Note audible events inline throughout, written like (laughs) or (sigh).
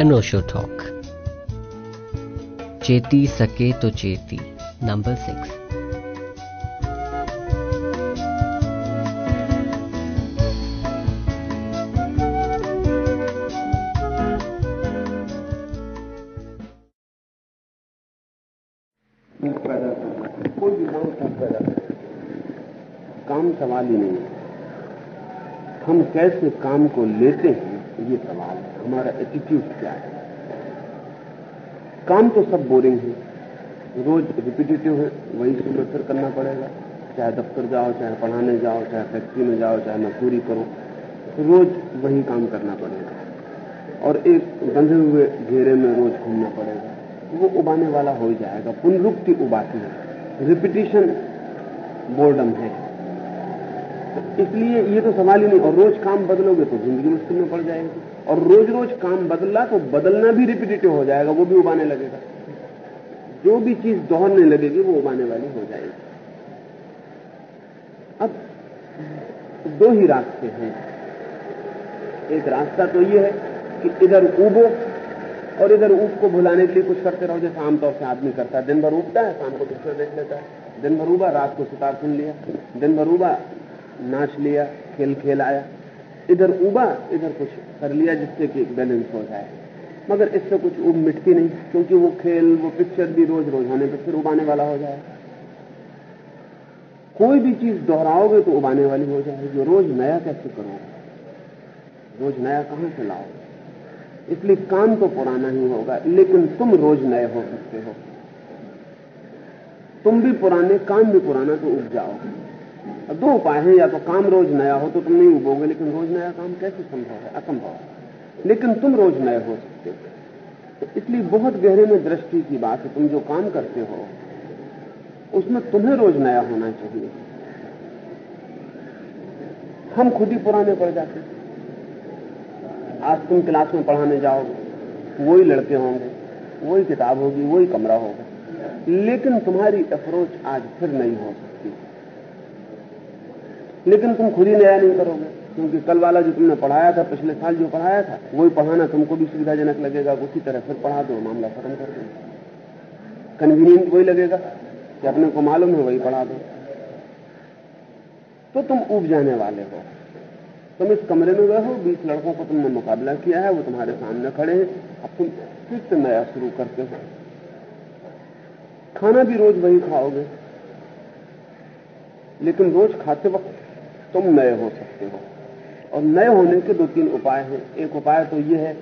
अनोशो talk चेती सके तो चेती number six कोई भी काम सवाल ही नहीं। हम कैसे काम को लेते हैं? ये सवाल है हमारा एटीट्यूड क्या है? काम तो सब बोरिंग है। रोज रिपीटेटिव है, वही सुबह फिर करना पड़ेगा। चाहे दफ्तर जाओ, चाहे पढ़ाने जाओ, चाहे फैक्ट्री में जाओ, चाहे मजदूरी करो, रोज वही काम करना पड़ेगा। और एक बंधे हुए घेरे में रोज घूमना पड़ेगा। वो उबाने वाला हो जाएगा, पुनरुक्ति उबाती है। रिपीटिशन बोर्डम है। इसलिए ये तो सवाल ही नहीं। और रोज काम बदलोगे तो ज़िंदगी मुश्किल में पड़ जाएगी। और रोज रोज काम बदला तो बदलना भी रिपीटेटिव हो जाएगा, वो भी उबाने लगेगा। जो भी चीज़ दोहरने लगेगी, वो उबाने वाली हो जाएगी। अब दो ही रास्ते हैं। एक रास्ता तो ये है कि इधर उबो और इधर ऊप को भुलाने के लिए कुछ करते रहो। जैसे आमतौर से आदमी करता है, दिन भर उठता है, शाम को पिक्चर देख लेता है। दिन भर उबा रात को सितार सुन लिया। दिन भर उबा नाच लिया, खेल खेल आया इधर उबा, इधर कुछ कर लिया जिससे कि बैलेंस हो जाए। मगर इससे कुछ उब मिटती नहीं, क्योंकि वो खेल, वो पिक्चर भी रोज रोज होने पर फिर उबाने वाला हो जाए। कोई भी चीज़ दोहराओगे तो उबाने वाली हो जाएगी रोज नया कैसे करोगे? रोज नया कहाँ से लाओगे? इसलिए काम तो पुराना ही होगा, लेकिन तुम रोज नए हो सकते हो। तुम भी पुराने, काम भी पुराना तो उग जाओगे। दो उपाय हैं, या तो काम रोज नया हो तो तुम नहीं उगोगे, लेकिन रोज नया काम कैसे संभव है? असंभव है। लेकिन तुम रोज नए हो सकते हो। तो इसलिए बहुत गहरे में दृष्टि की बात है, तुम जो काम करते हो, उसमें तुम्हें रोज नया होना चाहिए। हम खुद ही पुराने पड़ जाते आज तुम क्लास में पढ़ाने जाओगे, वही लड़के होंगे, वही किताब होगी, वही कमरा होगा। लेकिन तुम्हारी अप्रोच आज फिर नहीं हो सकती। लेकिन तुम खुद ही नया नहीं करोगे, क्योंकि कल वाला जो तुमने पढ़ाया था, पिछले साल जो पढ़ाया था, वही पढ़ाना तुमको भी सुविधाजनक लगेगा, उसी तरह फिर पढ़ा दो, मामला खत्म कर दो। कन्वीनियंट वही लगेगा कि अपने को मालूम है, वही पढ़ा दो। तो तुम उब जाने वाले हो। तुम इस कमरे में गए हो, बीस लड़कों को तुमने मुकाबला किया है, वो तुम्हारे सामने खड़े हैं। अब तुम फिर से नया शुरू करते हो। खाना भी रोज वही खाओगे। लेकिन रोज खाते वक्त तुम नए हो सकते हो। और नए होने के दो तीन उपाय हैं। एक उपाय तो यह है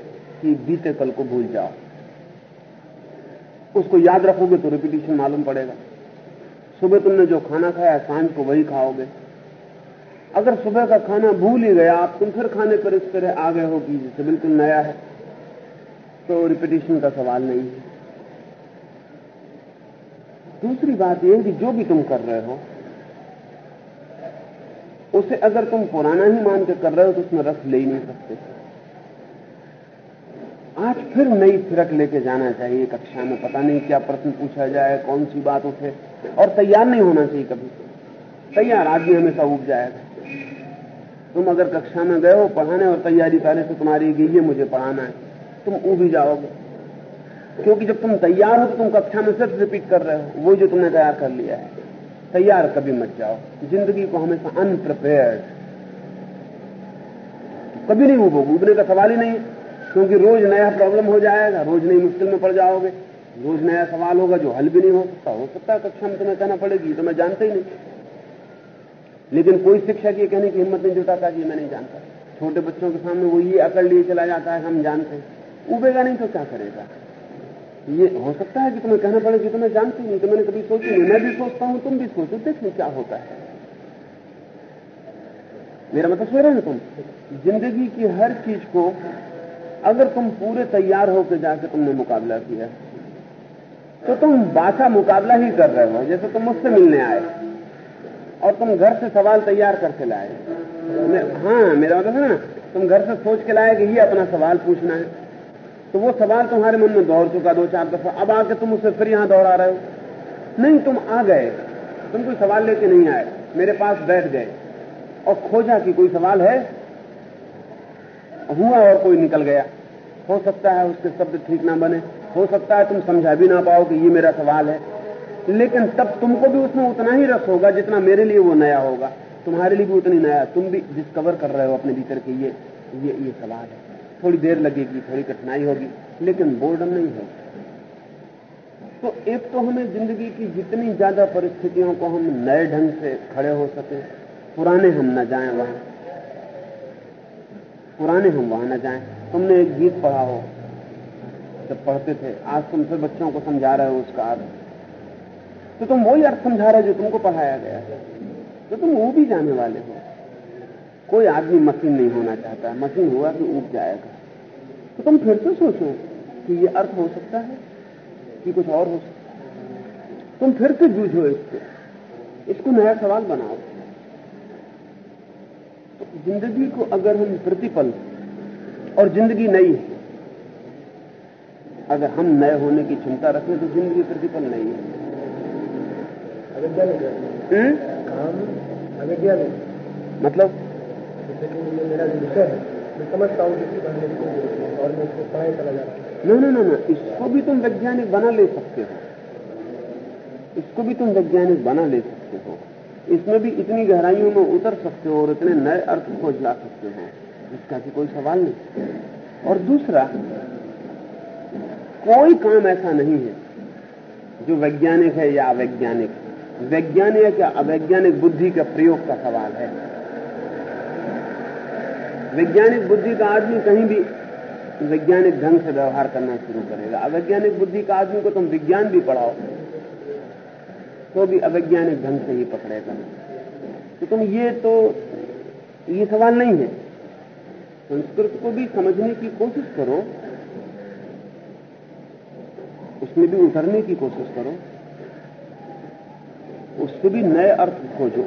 कि बीते कल को भूल जाओ। उसको याद रखोगे तो रिपीटिशन मालूम पड़ेगा। सुबह तुमने जो खाना खाया, साँझ को वही खाओगे। अगर सुबह का खाना भूल ही गया, आप तुम फिर खाने पर इस तरह आ गए हो कि जैसे बिल्कुल नया है। तो रिपीटिशन का सवाल नहीं है। दूसरी बात यह कि जो भी तुम कर रहे हो उसे अगर तुम पुराना ही मान के कर रहे हो तो उसमें रस ले ही नहीं सकते। आज फिर नई फिरक लेके जाना चाहिए कक्षा में पता नहीं क्या प्रश्न पूछा जाए, कौन सी बात उठे, और तैयार नहीं होना चाहिए कभी। तैयार आदमी हमेशा उग जाएगा तुम अगर कक्षा में गए हो पढ़ाने और तैयारी करने से तुम्हारी गई है, मुझे पढ़ाना है, तुम ऊ भी जाओगे। क्योंकि जब तुम तैयार हो तो तुम कक्षा में सिर्फ़ रिपीट कर रहे हो, वो जो तुमने तैयार कर लिया है। तैयार कभी मत जाओ। ज़िंदगी को हमेशा अनप्रिपेयर्ड कभी नहीं उबोगे उबने का सवाल ही नहीं क्योंकि रोज नया प्रॉब्लम हो जाएगा, रोज नई मुश्किल में पड़ जाओगे। रोज नया सवाल होगा जो हल भी नहीं हो सकता हो सकता है कक्षा में तुम्हें कहना पड़ेगी तो मैं जानते ही नहीं। लेकिन कोई शिक्षक ये कहने की हिम्मत नहीं जुटाता कि मैं नहीं जानता। छोटे बच्चों के सामने वो ये अकड़ लिए चला जाता है, हम जानते हैं। उबेगा नहीं तो क्या करेगा? ये हो सकता है कि तुम्हें कहना पड़े कि तुम्हें जानती नहीं तो मैंने कभी सोची नहीं। मैं भी सोचता हूँ, तुम भी सोचो, देखो क्या होता है। मेरा मतलब सो रहे तुम? ज़िंदगी की हर चीज़ को अगर तुम पूरे तैयार होकर जाकर तुमने मुकाबला किया तो तुम बासा मुकाबला ही कर रहे हो, जैसे तुम मुझसे मिलने आए और तुम घर से सवाल तैयार करके लाए। हाँ मेरा मतलब है ना, तुम घर से सोच के लाए कि ये अपना सवाल पूछना है। तो वो सवाल तुम्हारे मन में दौड़ चुका, दो चार दफ़ा। अब आके तुम उसे फिर यहाँ दौड़ा रहे हो। नहीं, तुम आ गए। तुम कोई सवाल लेके नहीं आए। मेरे पास बैठ गए। और खोजा कि कोई सवाल है? हुआ और कोई निकल गया। हो सकता है उसके शब्द ठीक ना बने। हो सकता है तुम समझा भी ना पाओ कि ये मेरा सवाल है। लेकिन तब तुमको भी उसमें उतना ही रस होगा जितना मेरे लिए वो नया होगा। तुम्हारे लिए भी उतनी नया। तुम भी डिस्कवर कर रहे हो अपने भीतर के ये ये ये सवाल है। थोड़ी देर लगेगी, थोड़ी कठिनाई होगी, लेकिन बोर्डम नहीं होगा तो एक तो हमें ज़िंदगी की जितनी ज़्यादा परिस्थितियों को हम नए ढंग से खड़े हो सके, पुराने हम न जाएँ वहाँ। पुराने हम वहाँ न जाएँ। तुमने एक गीत पढ़ा हो, जब पढ़ते थे, आज तुम फिर बच्चों को समझा रहे हो उसका अर्थ। तो तुम वही अर्थ समझा रहे हो जो तुमको पढ़ाया गया है। तो तुम वो भी जाने वाले हो। कोई आदमी मशीन नहीं होना चाहता। मशीन हुआ कि उग जाएगा। तो तुम फिर से सोचो कि ये अर्थ हो सकता है कि कुछ और हो सकता है। तुम फिर से जूझो इससे। इसको नया सवाल बनाओ। तो ज़िंदगी को अगर हम प्रतिपल और ज़िंदगी नई है अगर हम नए होने की क्षमता रखें तो ज़िंदगी प्रतिपल नहीं है। अविद्या में मतलब कि ये मेरा विषय मैं समझता हूँ की ज़रूरत और मैं इसको पढ़ाई चला जा रहा हूँ इसको भी तुम वैज्ञानिक बना ले सकते हो। इसको भी तुम वैज्ञानिक बना ले सकते हो। इसमें भी इतनी गहराइयों में उतर सकते हो और इतने नए अर्थ खोज ला सकते हो इसका कि कोई सवाल नहीं। और दूसरा, कोई काम ऐसा नहीं है जो वैज्ञानिक है या अवैज्ञानिक। वैज्ञानिक या अवैज्ञानिक बुद्धि का प्रयोग का सवाल है। वैज्ञानिक बुद्धि का आदमी कहीं भी वैज्ञानिक ढंग से व्यवहार करना शुरू करेगा। अवैज्ञानिक बुद्धि का आदमी को तुम विज्ञान भी पढ़ाओ तो भी अवैज्ञानिक ढंग से ही पकड़ेगा। तो तुम ये तो ये सवाल नहीं है। संस्कृत को भी समझने की कोशिश करो। उसमें भी उतरने की कोशिश करो। उससे भी नए अर्थ खोजो।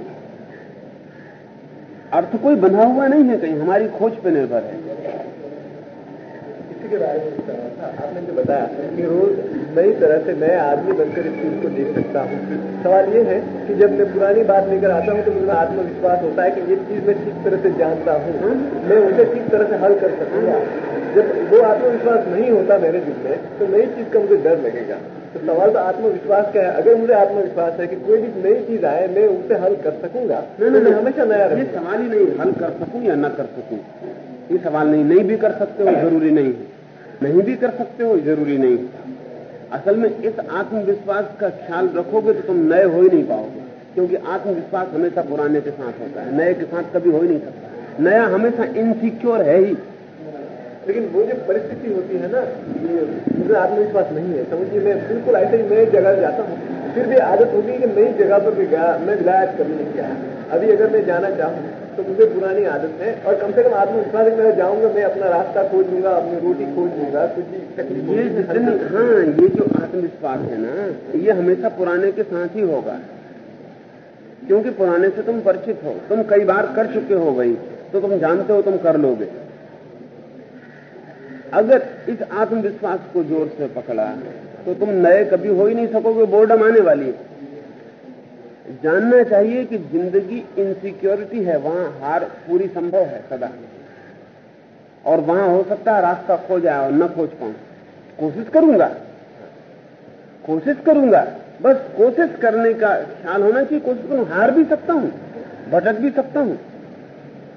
अर्थ कोई बना हुआ नहीं है कहीं, हमारी खोज पर निर्भर है। इसी के बारे में आपने जो बताया कि रोज नई तरह से नए आदमी बनकर इस चीज़ को देख सकता हूँ। सवाल ये है कि जब मैं पुरानी बात लेकर आता हूँ तो मुझे आत्मविश्वास होता है कि ये चीज़ मैं ठीक तरह से जानता हूँ। मैं उसे ठीक तरह से हल कर सकूँगा। जब वो आत्मविश्वास नहीं होता मेरे दिल में तो नई चीज़ का मुझे डर लगेगा। तो सवाल तो आत्मविश्वास का है। अगर मुझे आत्मविश्वास है कि कोई भी नई चीज़ आए मैं उसे हल कर सकूँगा। नहीं नहीं तो हमेशा नया ये सवाल ही नहीं हल कर सकूँ या न कर सकूँ? ये सवाल नहीं नहीं भी कर सकते हो ज़रूरी नहीं है। नहीं भी कर सकते हो ज़रूरी नहीं असल में इस आत्मविश्वास का ख्याल रखोगे तो तुम नए हो ही नहीं पाओगे। क्योंकि आत्मविश्वास हमेशा पुराने के साथ होता है। नए के साथ कभी हो ही नहीं सकता। नया हमेशा इनसिक्योर है ही। लेकिन वो जो परिस्थिति होती है ना ये मुझे आत्मविश्वास नहीं है समझिए मैं बिल्कुल ऐसे ही नई जगह जाता हूँ फिर भी आदत होगी कि नई जगह पर भी गया मैं विलायत कभी नहीं गया। अभी अगर मैं जाना चाहूँ तो मुझे पुरानी आदत है और कम से कम आत्मविश्वास मैं जाऊँगा मैं अपना रास्ता खोज लूँगा अपनी रोटी खोज लूँगा कुछ तकलीफ़ ये जितनी हाँ ये जो आत्मविश्वास है ना ये हमेशा पुराने के साथ ही होगा। क्योंकि पुराने से तुम परिचित हो तुम कई बार कर चुके हो भाई तो तुम जानते हो तुम कर लोगे। अगर इस आत्मविश्वास को ज़ोर से पकड़ा तो तुम नए कभी हो ही नहीं सकोगे बोर्डम आने वाली जानना चाहिए कि ज़िंदगी इनसिक्योरिटी है, वहाँ हार पूरी संभव है सदा। और वहाँ हो सकता है रास्ता खो जाए और न खोज पाऊँ। कोशिश करूँगा। कोशिश करूँगा। बस कोशिश करने का ख्याल होना चाहिए, कोशिश करूँ, हार भी सकता हूँ, भटक भी सकता हूँ।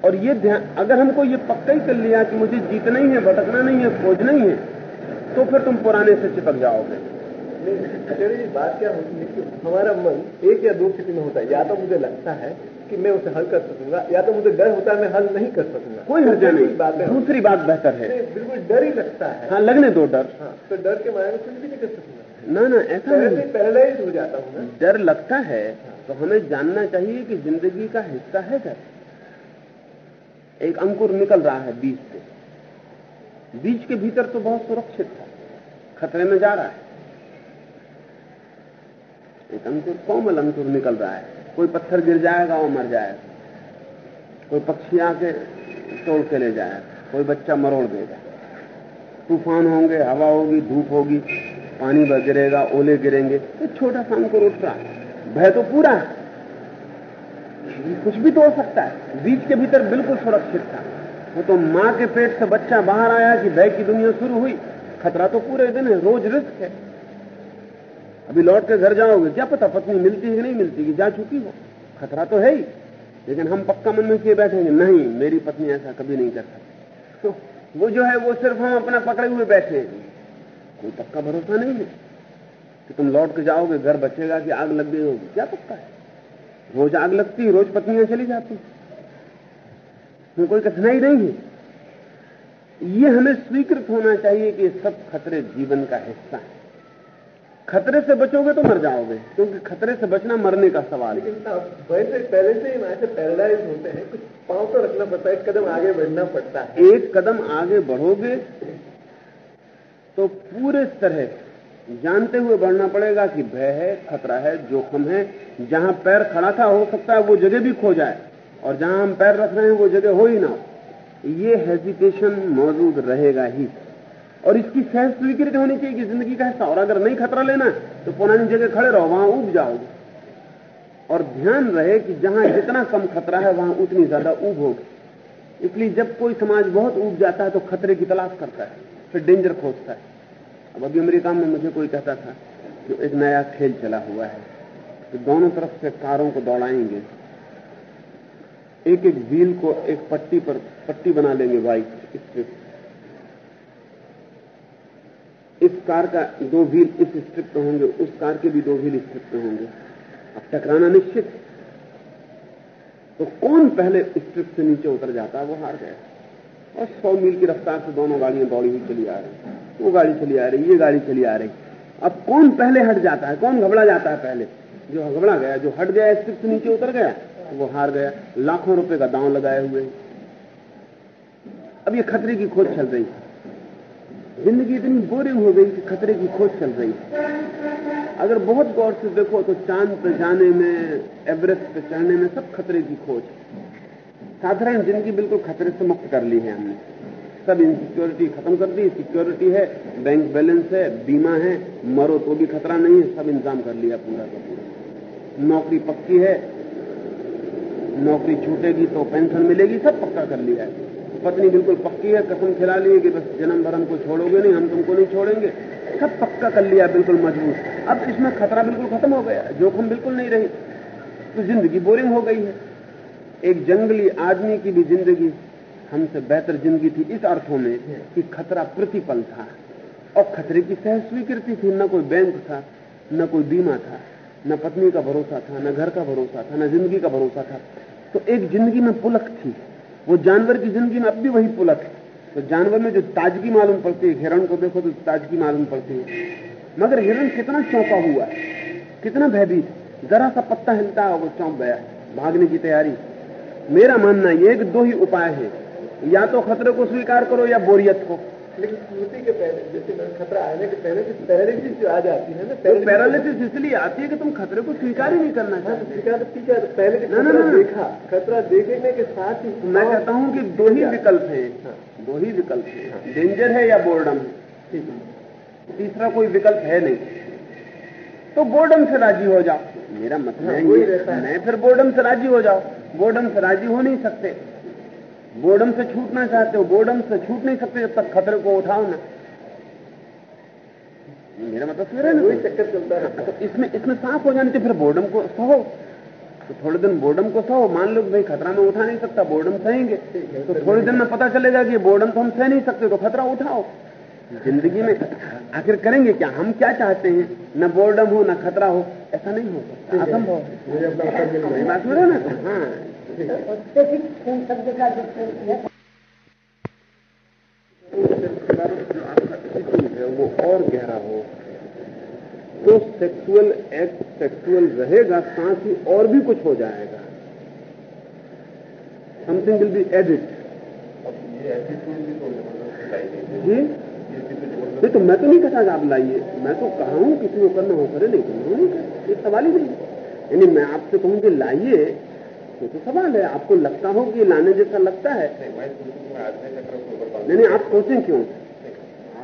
और ये ध्यान अगर हमको ये पक्का ही कर लिया कि मुझे जीतना ही है भटकना नहीं है खोजना ही है तो फिर तुम पुराने से चिपक जाओगे। नहीं, जी बात क्या होती है कि हमारा मन एक या दो स्थिति में होता है या तो मुझे लगता है कि मैं उसे हल कर सकूँगा या तो मुझे डर होता है मैं हल नहीं कर सकूँगा। कोई हर्जा नहीं। बात है दूसरी बात बेहतर है। बिल्कुल डर ही लगता है। हाँ लगने दो डर। हाँ तो डर के मारे में कुछ भी नहीं कर सकूँगा। ना ना ऐसा नहीं। पैरालाइज हो जाता हूँ डर लगता है तो हमें जानना चाहिए कि ज़िंदगी का हिस्सा है डर। एक अंकुर निकल रहा है बीज से। बीज के भीतर तो बहुत सुरक्षित था खतरे में जा रहा है। एक अंकुर, कोमल अंकुर निकल रहा है। कोई पत्थर गिर जाएगा और मर जाएगा। कोई पक्षी आके तोड़ के ले जाएगा। कोई बच्चा मरोड़ देगा। तूफ़ान होंगे, हवा होगी, धूप होगी, पानी गिरेगा, ओले गिरेंगे। तो छोटा सा अंकुर उठ रहा है। भय तो पूरा है। कुछ भी तोड़ सकता है। बीज के भीतर बिल्कुल सुरक्षित था। वो तो माँ के पेट से बच्चा बाहर आया कि भय की दुनिया शुरू हुई। खतरा तो पूरे दिन है, रोज रिस्क है। अभी लौट के घर जाओगे, क्या पता पत्नी मिलती है कि नहीं मिलती, कि जा चुकी हो। खतरा तो है ही, लेकिन हम पक्का मन में किए बैठेंगे, नहीं, मेरी पत्नी ऐसा कभी नहीं कर सकती। तो (laughs) वो जो है, वो सिर्फ़ हम अपना पकड़े हुए बैठे हैं। कोई पक्का भरोसा नहीं है कि तुम लौट के जाओगे, घर बचेगा कि आग लग गई होगी। क्या पक्का है? रोज आग लगती है रोज पत्नियाँ चली जाती तो कोई कठिनाई नहीं है। ये हमें स्वीकृत होना चाहिए कि सब खतरे जीवन का हिस्सा है। खतरे से बचोगे तो मर जाओगे क्योंकि खतरे से बचना मरने का सवाल है। वैसे पहले से ही ऐसे पैरालाइज होते हैं। कुछ पाँव तो रखना पड़ता है एक कदम आगे बढ़ना पड़ता है। एक कदम आगे बढ़ोगे तो पूरे तरह जानते हुए बढ़ना पड़ेगा कि भय है, खतरा है, जोखम है। जहाँ पैर खड़ा था, हो सकता है वो जगह भी खो जाए। और जहाँ हम पैर रख रहे हैं, वो जगह हो ही ना हो। ये हेजिटेशन मौजूद रहेगा ही। और इसकी सहज स्वीकृति होनी चाहिए कि ज़िंदगी का हिस्सा। और अगर नहीं खतरा लेना तो पुरानी जगह खड़े रहो, वहाँ उब जाओगे और ध्यान रहे कि जहाँ जितना कम खतरा है, वहाँ उतनी ज़्यादा ऊब होगी। इसलिए जब कोई समाज बहुत ऊब जाता है तो खतरे की तलाश करता है, फिर डेंजर खोजता है। अब अभी अमेरिका में मुझे कोई कहता था कि एक नया खेल चला हुआ है कि तो दोनों तरफ़ से कारों को दौड़ाएँगे। एक एक व्हील को एक पट्टी पर, पट्टी बना लेंगे वाइट स्ट्रिप इस कार का दो व्हील इस स्ट्रिप पे होंगे, उस कार के भी दो व्हील स्ट्रिप पे होंगे। अब टकराना निश्चित। तो कौन पहले स्ट्रिप से नीचे उतर जाता है वो हार गया। और सौ मील की रफ्तार से दोनों गाड़ियाँ दौड़ी हुई चली आ रही वो गाड़ी चली आ रही, ये गाड़ी चली आ रही। अब कौन पहले हट जाता है? कौन घबरा जाता है पहले? जो घबरा गया, जो हट गया स्ट्रिप से नीचे उतर गया, वो हार गया। लाखों रुपए का दांव लगाए हुए। अब ये खतरे की खोज चल रही ज़िंदगी इतनी बोरिंग हो गई कि खतरे की खोज चल रही अगर बहुत गौर से देखो तो चाँद पे जाने में, एवरेस्ट पे चढ़ने में सब खतरे की खोज। साधारण ज़िंदगी बिल्कुल खतरे से मुक्त कर ली है हमने। सब इनसिक्योरिटी खत्म कर दी सिक्योरिटी है बैंक बैलेंस है, बीमा है, मरो तो भी खतरा नहीं है, सब इंतज़ाम कर लिया पूरा का पूरा। नौकरी पक्की है, नौकरी छूटेगी तो पेंशन मिलेगी, सब पक्का कर लिया है। पत्नी बिल्कुल पक्की है, कसम खिला ली है कि बस जन्म भर हमको छोड़ोगे नहीं, हम तुमको नहीं छोड़ेंगे। सब पक्का कर लिया, बिल्कुल मज़बूत। अब इसमें खतरा बिल्कुल खत्म हो गया, जोखिम बिल्कुल नहीं रही तो ज़िंदगी बोरिंग हो गई है। एक जंगली आदमी की भी ज़िंदगी हमसे बेहतर ज़िंदगी थी इस अर्थों में कि खतरा प्रतिपल था और खतरे की सह स्वीकृति थी। न कोई बैंक था, न कोई बीमा था, न पत्नी का भरोसा था, न घर का भरोसा था, न ज़िंदगी का भरोसा था। तो एक ज़िंदगी में पुलक थी। वो जानवर की ज़िंदगी में अब भी वही पुलक है। तो जानवर में जो ताजगी मालूम पड़ती है हिरण को देखो तो ताजगी मालूम पड़ती है। मगर हिरण कितना चौंका हुआ है, कितना भयभीत जरा सा पत्ता हिलता है वो चौंक गया भागने की तैयारी मेरा मानना यह कि दो ही उपाय है। या तो खतरे को स्वीकार करो या बोरियत को। लेकिन स्मृति के पहले जैसे खतरा आने के पहले पैरालिसिस जो आ जाती है ना तो पैरालिसिस इसलिए आती है कि तुम खतरे को स्वीकार ही नहीं करना हाँ, तो स्वीकार ठीक है पहले ना, ना, ना, देखा खतरा देखने के साथ ही मैं कहता हूँ कि दो ही विकल्प है हाँ। दो ही विकल्प है। डेंजर है या बोर्डम है? तीसरा कोई विकल्प है नहीं। तो बोर्डम से राज़ी हो जाओ। मेरा मतलब हाँ, मैं फिर बोर्डम से राज़ी हो जाओ। बोर्डम से राज़ी हो नहीं सकते। बोर्डम से छूटना चाहते हो। बोर्डम से छूट नहीं सकते जब तक खतरे को उठाओ ना। मेरा मतलब फिर है ना चक्कर चलता है। तो इसमें इसमें साफ़ हो जाने फिर बोर्डम को सहो। तो थोड़े दिन बोर्डम को सहो। मान लो भाई खतरा में उठा नहीं सकता बोर्डम सहेंगे। तो थोड़े दिन में पता चलेगा कि बोर्डम तो हम सह नहीं सकते तो खतरा उठाओ। ज़िंदगी में आखिर करेंगे क्या? हम क्या चाहते हैं? न बोर्डम हो न खतरा हो। ऐसा नहीं हो सकता। असंभव बात हो। ना हाँ वो और गहरा हो तो सेक्सुअल एक्ट सेक्सुअल रहेगा साथ ही और भी कुछ हो जाएगा। समथिंग विल बी एडिट जी? नहीं तो मैं तो नहीं कहता आप लाइए। मैं तो कहा हूँ किसी को करना हो करे नहीं करना नहीं कर ये सवाल ही नहीं यानी मैं आपसे कहूँ कि लाइए तो तो सवाल है। आपको लगता हो कि लाने जैसा लगता है? नहीं नहीं आप सोचें क्यों?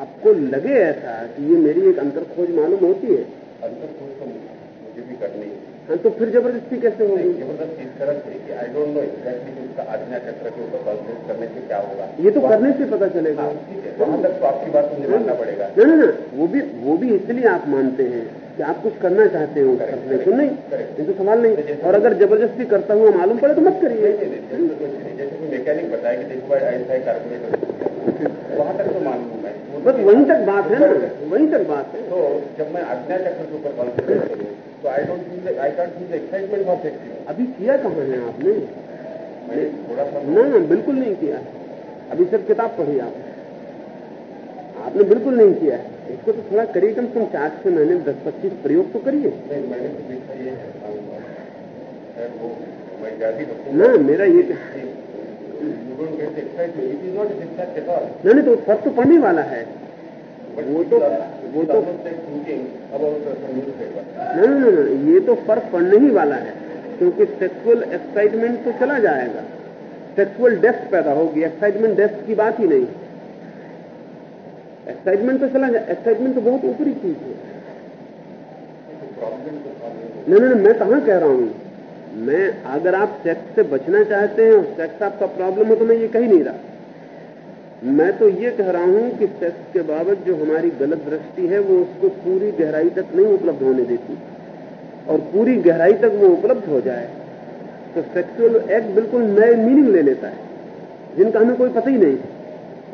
आपको लगे ऐसा कि ये मेरी एक अंतर खोज मालूम होती है? अंतर खोज तो मुझे भी करनी है। हाँ तो फिर ज़बरदस्ती कैसे होगी? ज़बरदस्ती इस तरह से कि आई डोंट नो एग्जैक्टली उसका आज्ञा चक्र के ऊपर कॉन्सेंट्रेट करने से क्या होगा। ये तो करने से पता चलेगा। हाँ, वहाँ तक तो आपकी बात मुझे मानना पड़ेगा। ना ना वो भी वो भी इसलिए आप मानते हैं कि आप कुछ करना चाहते हो सपने को नहीं ये तो सवाल नहीं। और अगर ज़बरदस्ती करता हुआ मालूम पड़े तो मत करिए। जैसे कुछ नहीं जैसे कि मैकेनिक बताया कि देखो भाई ऐसा है कार्बोरेटर वहाँ तक तो मालूम हूँ मैं। बस वहीं तक बात है ना वहीं तक बात है। तो जब मैं आज्ञा चक्र के ऊपर कॉन्सेंट्रेट करूँ तो I don't feel I can't feel excitement for sex अभी किया कहाँ है आपने? मैंने थोड़ा सा ना ना बिल्कुल नहीं किया। अभी सब किताब पढ़ी आप। आपने बिल्कुल नहीं किया। है इसको तो थोड़ा करिए कम से कम चार छह महीने दस पच्चीस प्रयोग तो करिए। नहीं मैंने तो ना मेरा ये नहीं नहीं तो फ़र्क तो पड़ने वाला है। वो तो वो तो नहीं नहीं नहीं ये तो फ़र्क पड़ने ही वाला है क्योंकि सेक्सुअल एक्साइटमेंट तो चला जाएगा। सेक्सुअल डेस्क पैदा होगी एक्साइटमेंट डेस्क की बात ही नहीं। एक्साइटमेंट तो चला जाए एक्साइटमेंट तो बहुत ऊपरी चीज़ है। तो नहीं नहीं नहीं, मैं कहाँ कह रहा हूँ? मैं अगर आप सेक्स से बचना चाहते हैं और सेक्स आपका प्रॉब्लम है तो मैं ये कह नहीं रहा। मैं तो ये कह रहा हूँ कि सेक्स के बाबत जो हमारी गलत दृष्टि है, वो उसको पूरी गहराई तक नहीं उपलब्ध होने देती। और पूरी गहराई तक वो उपलब्ध हो जाए तो सेक्सुअल एक्ट बिल्कुल नए मीनिंग ले लेता है, जिनका हमें कोई पता ही नहीं।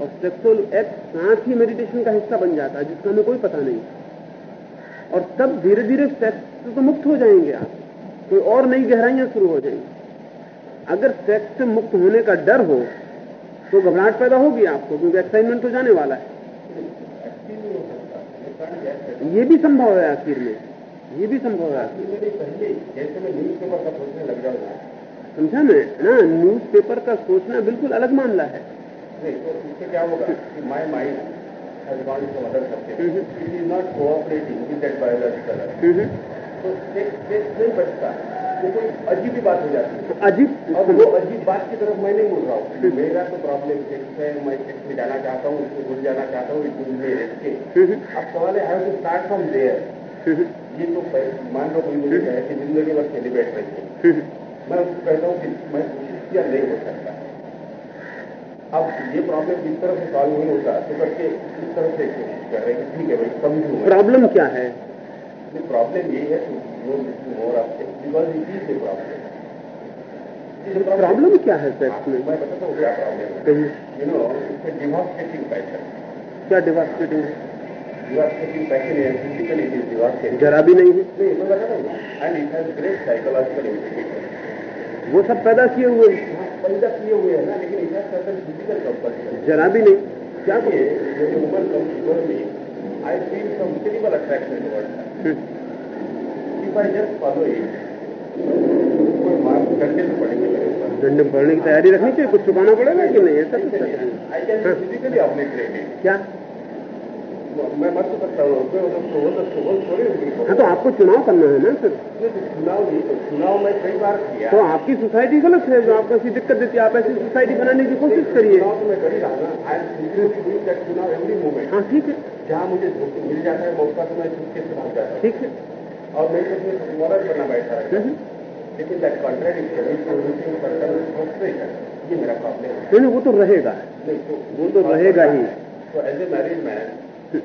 और सेक्सुअल एक्ट साथ ही मेडिटेशन का हिस्सा बन जाता है, जिसका हमें कोई पता नहीं। और तब धीरे धीरे सेक्स से तो मुक्त हो जाएँगे आप, कोई और नई गहराइयाँ शुरू हो जाएँगी। अगर सेक्स से मुक्त होने का डर हो तो घबराहट पैदा होगी आपको, क्योंकि एक्साइटमेंट तो जाने वाला है। ये भी संभव है आखिर में, ये भी संभव है समझा मैं? ना न्यूज़ पेपर का सोचना बिल्कुल अलग मामला है। तो क्या होगा माई माइंड सेक्स सेक्स नहीं बचता तो कोई अजीब ही बात हो जाती है। अजीब और वो अजीब बात की तरफ़ मैं नहीं बोल रहा हूँ। मेरा तो प्रॉब्लम सेक्स है मैं सेक्स में जाना चाहता हूँ उसको भूल जाना चाहता हूँ विल एस्केप हम्म, अब सवाल है have to start from there ये तो मान लो कोई मुझे कहे कि ज़िंदगी भर सेलिब्रेट रहिए। हम्म, मैं उसको कहता हूँ कि मैं किया नहीं हो सकता अब ये प्रॉब्लम जिस तरह से सॉल्व नहीं होता तो करके इस तरह से कर रहे हैं कि ठीक है भाई समझू। प्रॉब्लम क्या है? प्रॉब्लम यही है नो मोर आपसे because it is a problem problem क्या है सेक्स में मैं बताता हूँ क्या प्रॉब्लम है। You know it's a passion क्या डिवास्टेटिंग है? डिवॉस्टेटिंग पैशन है फिजिकली इट इज़ डिवॉस्टेटिंग जरा भी नहीं है। नहीं मैं बताता हूँ। And it has great psychological implication वो सब पैदा किए हुए हैं। पैदा किए हुए हैं ना लेकिन it has certain physical compulsion जरा भी नहीं। क्या ये करूँ? जब woman comes toward me I feel some terrible attraction में पड़ने की तैयारी रखनी चाहिए? कुछ चुकाना पड़ेगा कि नहीं? ऐसा कुछ है। क्या? मैं मत सकता हूँ हाँ तो आपको चुनाव करना है ना सर। चुनाव नहीं तो चुनाव मैं कई बार किया तो आपकी सोसाइटी गलत है जो आपको ऐसी दिक्कत देती है आप ऐसी सोसाइटी बनाने की कोशिश करिए। तो हाँ ठीक है। जहाँ मुझे धोखे मिल जाता है मौका तो मैं चुपके से भाग जाता हूँ। ठीक है। और मैं तो उसमें मॉरल बना बैठा रहता हूँ हम्म, लेकिन दैट कॉन्ट्राडिक्शन ये मेरा प्रॉब्लम है। नहीं वो तो रहेगा। नहीं तो वो तो रहेगा ही। तो एज ए मैरिड मैन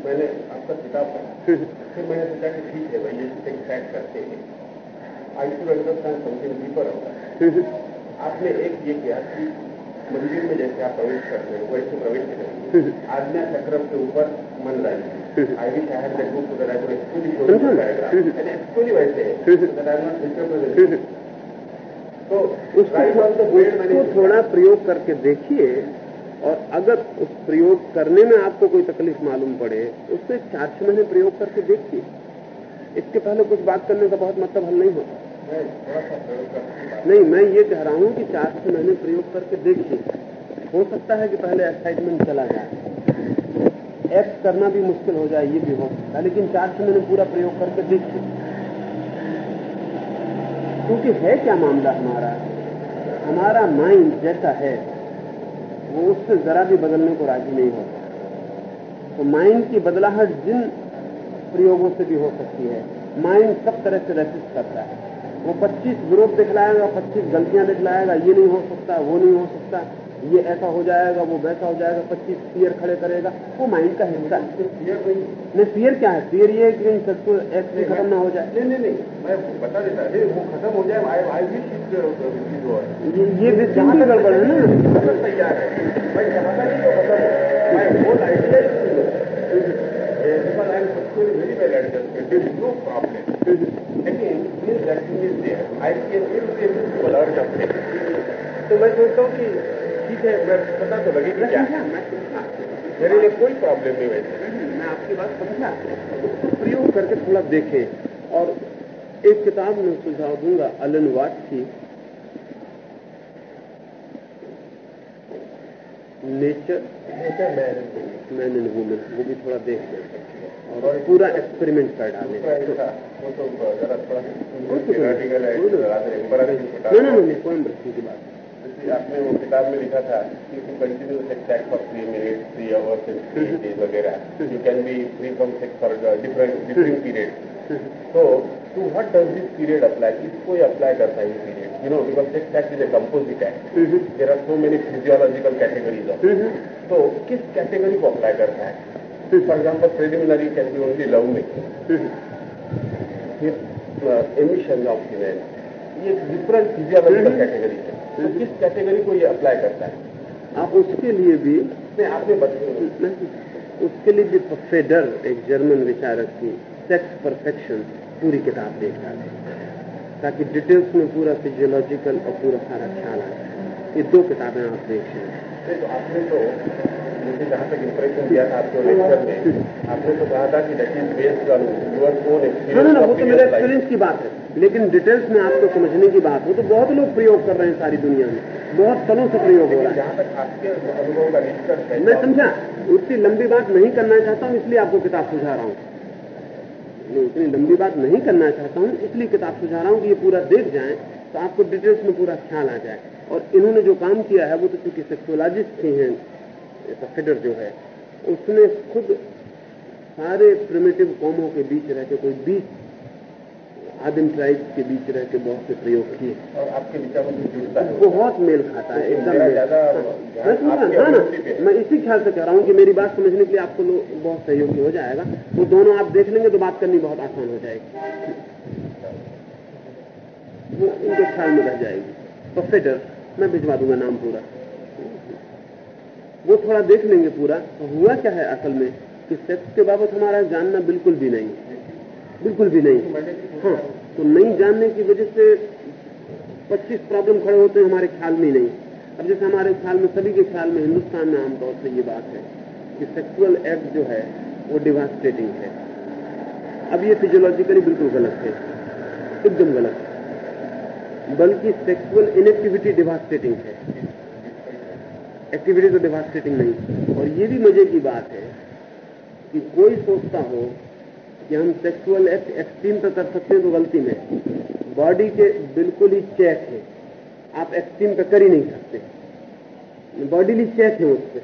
मैंने आपका किताब पढ़ा हम्म, फिर मैंने सोचा कि ठीक है भाई ये थिंग फैक्ट करते हैं। I to understand something deeper होगा हम्म, आपने एक ये किया कि मंदिर में जैसे आप प्रवेश करते हो वैसे प्रवेश हम्म। करेंगे (laughs) आज्ञा चक्रम के ऊपर मन लाइए I wish I had that book so that I could actually show समझा पैराग्राफ। एंड एक्चुअली वैसे। That I am not mister hmm, तो उसको मैंने उसको थोड़ा प्रयोग करके देखिए और अगर उस प्रयोग करने में आपको कोई तकलीफ़ मालूम पड़े तो उसको चार छह महीने प्रयोग करके देखिए इसके पहले कुछ बात करने का बहुत मतलब हल नहीं होता नहीं, मैं ये कह रहा हूँ कि चार छह महीने प्रयोग करके देखिए हो सकता है कि पहले एक्साइटमेंट चला जाए। एक्ट करना भी मुश्किल हो जाए, ये भी हो सकता है, लेकिन चार छह महीने पूरा प्रयोग करके देखिए क्योंकि है क्या मामला हमारा? हमारा माइंड जैसा है, वो उससे जरा भी बदलने को राज़ी नहीं होता। तो माइंड की बदलाहट जिन प्रयोगों से भी हो सकती है माइंड सब तरह से रेसिस्ट करता है। वो 25 विरोध दिखलाएगा 25 गलतियाँ दिखलाएगा ये नहीं हो सकता वो नहीं हो सकता ये ऐसा हो जाएगा वो वैसा हो जाएगा 25 फियर खड़े करेगा वो माइंड का हिस्सा है नहीं फियर क्या है फियर ये कि कहीं सबको भी खत्म ना हो जाए नहीं नहीं नहीं मैं बता देता नहीं वो खत्म हो जाए आई आई है ये ये विषय की गड़बड़ है ना तैयार है मैं चाहता नहीं तो हो मैं whole idea because I am personally very I can irresistible urge तो मैं सोचता हूँ कि ठीक है मैं पता तो लगे क्या है। मैं मेरे लिए कोई प्रॉब्लम नहीं वैसे मैं आपकी बात समझा। प्रयोग करके थोड़ा देखें। और एक किताब में सुझाव दूँगा अलन वाट की। Nature nature man man and women वो भी थोड़ा देख लें। और पूरा एक्सपेरिमेंट कर डालें। वो जरा थोड़ा नहीं, कोई नहीं। नहीं नहीं की बात? आपने वो किताब में लिखा था कि you continue sex act for three minutes three hours and three days वगैरह you can be free from sex for different different period तो to what does this period apply किसको ये अप्लाई करता है ये period you know because sex act is a composite act there are so many physiological categories of तो किस category को apply करता है? For example preliminary can be only love में फिर एमिशन ऑफ़ सीमेन ये डिफरेंट फिजियोलॉजिकल कैटेगरी है। तो किस कैटेगरी को ये अप्लाई करता है आप उसके लिए भी नहीं आपने बताया उसके लिए भी फेडर एक जर्मन विचारक की सेक्स परफेक्शन पूरी किताब देख डालें ताकि डिटेल्स में पूरा फिजियोलॉजिकल और पूरा सारा ख्याल आ जाए ये दो किताबें आप देख लें। नहीं, तो आपने तो मुझे जहाँ तक इंप्रेशन दिया था आपके लेक्चर में आपने तो कहा था कि बेस्ड ऑन यूर ओन ना ना वो तो मेरे एक्सपीरियंस की बात है। लेकिन डिटेल्स में आपको समझने की बात हो तो बहुत लोग प्रयोग कर रहे हैं सारी दुनिया में। बहुत सालों से प्रयोग हो रहा है। जहाँ तक आपके अनुभव का निष्कर्ष है मैं समझा उतनी लंबी बात नहीं करना चाहता हूँ इसलिए आपको किताब सुझा रहा हूँ। मैं उतनी लंबी बात नहीं करना चाहता हूँ इसलिए किताब सुझा रहा हूँ कि ये पूरा देख जाए तो आपको डिटेल्स में पूरा ख्याल आ जाए। और इन्होंने जो काम किया है वो तो चूँकि सेक्सोलॉजिस्ट ही हैं फिडर जो है उसने खुद सारे प्रिमेटिव कौमों के बीच रह के कोई बीच आदिम ट्राइब्स के बीच रह के बहुत से प्रयोग किए। और आपके विचारों से जुड़ता है? बहुत मेल खाता है एकदम ज़्यादा आपके रहा ना है। मैं इसी ख्याल से कह रहा हूँ कि मेरी बात समझने के लिए आपको लोग बहुत सहयोगी हो जाएगा। वो दोनों आप देख लेंगे तो बात करनी बहुत आसान हो जाएगी। वो उनके ख्याल में रह जाएगी। तो प्रोफेटर मैं भिजवा दूँगा नाम पूरा। वो थोड़ा देख लेंगे पूरा। तो हुआ क्या है असल में? कि सेक्स के बाबत हमारा जानना बिल्कुल भी नहीं बिल्कुल भी नहीं। हाँ तो नहीं जानने की वजह से 25 प्रॉब्लम खड़े होते हैं हमारे ख्याल में ही नहीं। अब जैसे हमारे ख्याल में, सभी के ख्याल में हिंदुस्तान में आमतौर से ये बात है कि सेक्सुअल एक्ट जो है, वो डिवास्टेटिंग है। अब ये फिजियोलॉजिकली बिल्कुल गलत है। एकदम गलत है। बल्कि सेक्सुअल इनएक्टिविटी डिवास्टेटिंग है। एक्टिविटी तो डिवास्टेटिंग नहीं। और ये भी मज़े की बात है कि कोई सोचता हो कि हम सेक्सुअल एक्ट एक्सट्रीम पे कर सकते हैं तो गलती में। बॉडी के बिल्कुल ही चेक है। आप एक्सट्रीम पे कर ही नहीं सकते। बॉडीली चेक है उससे।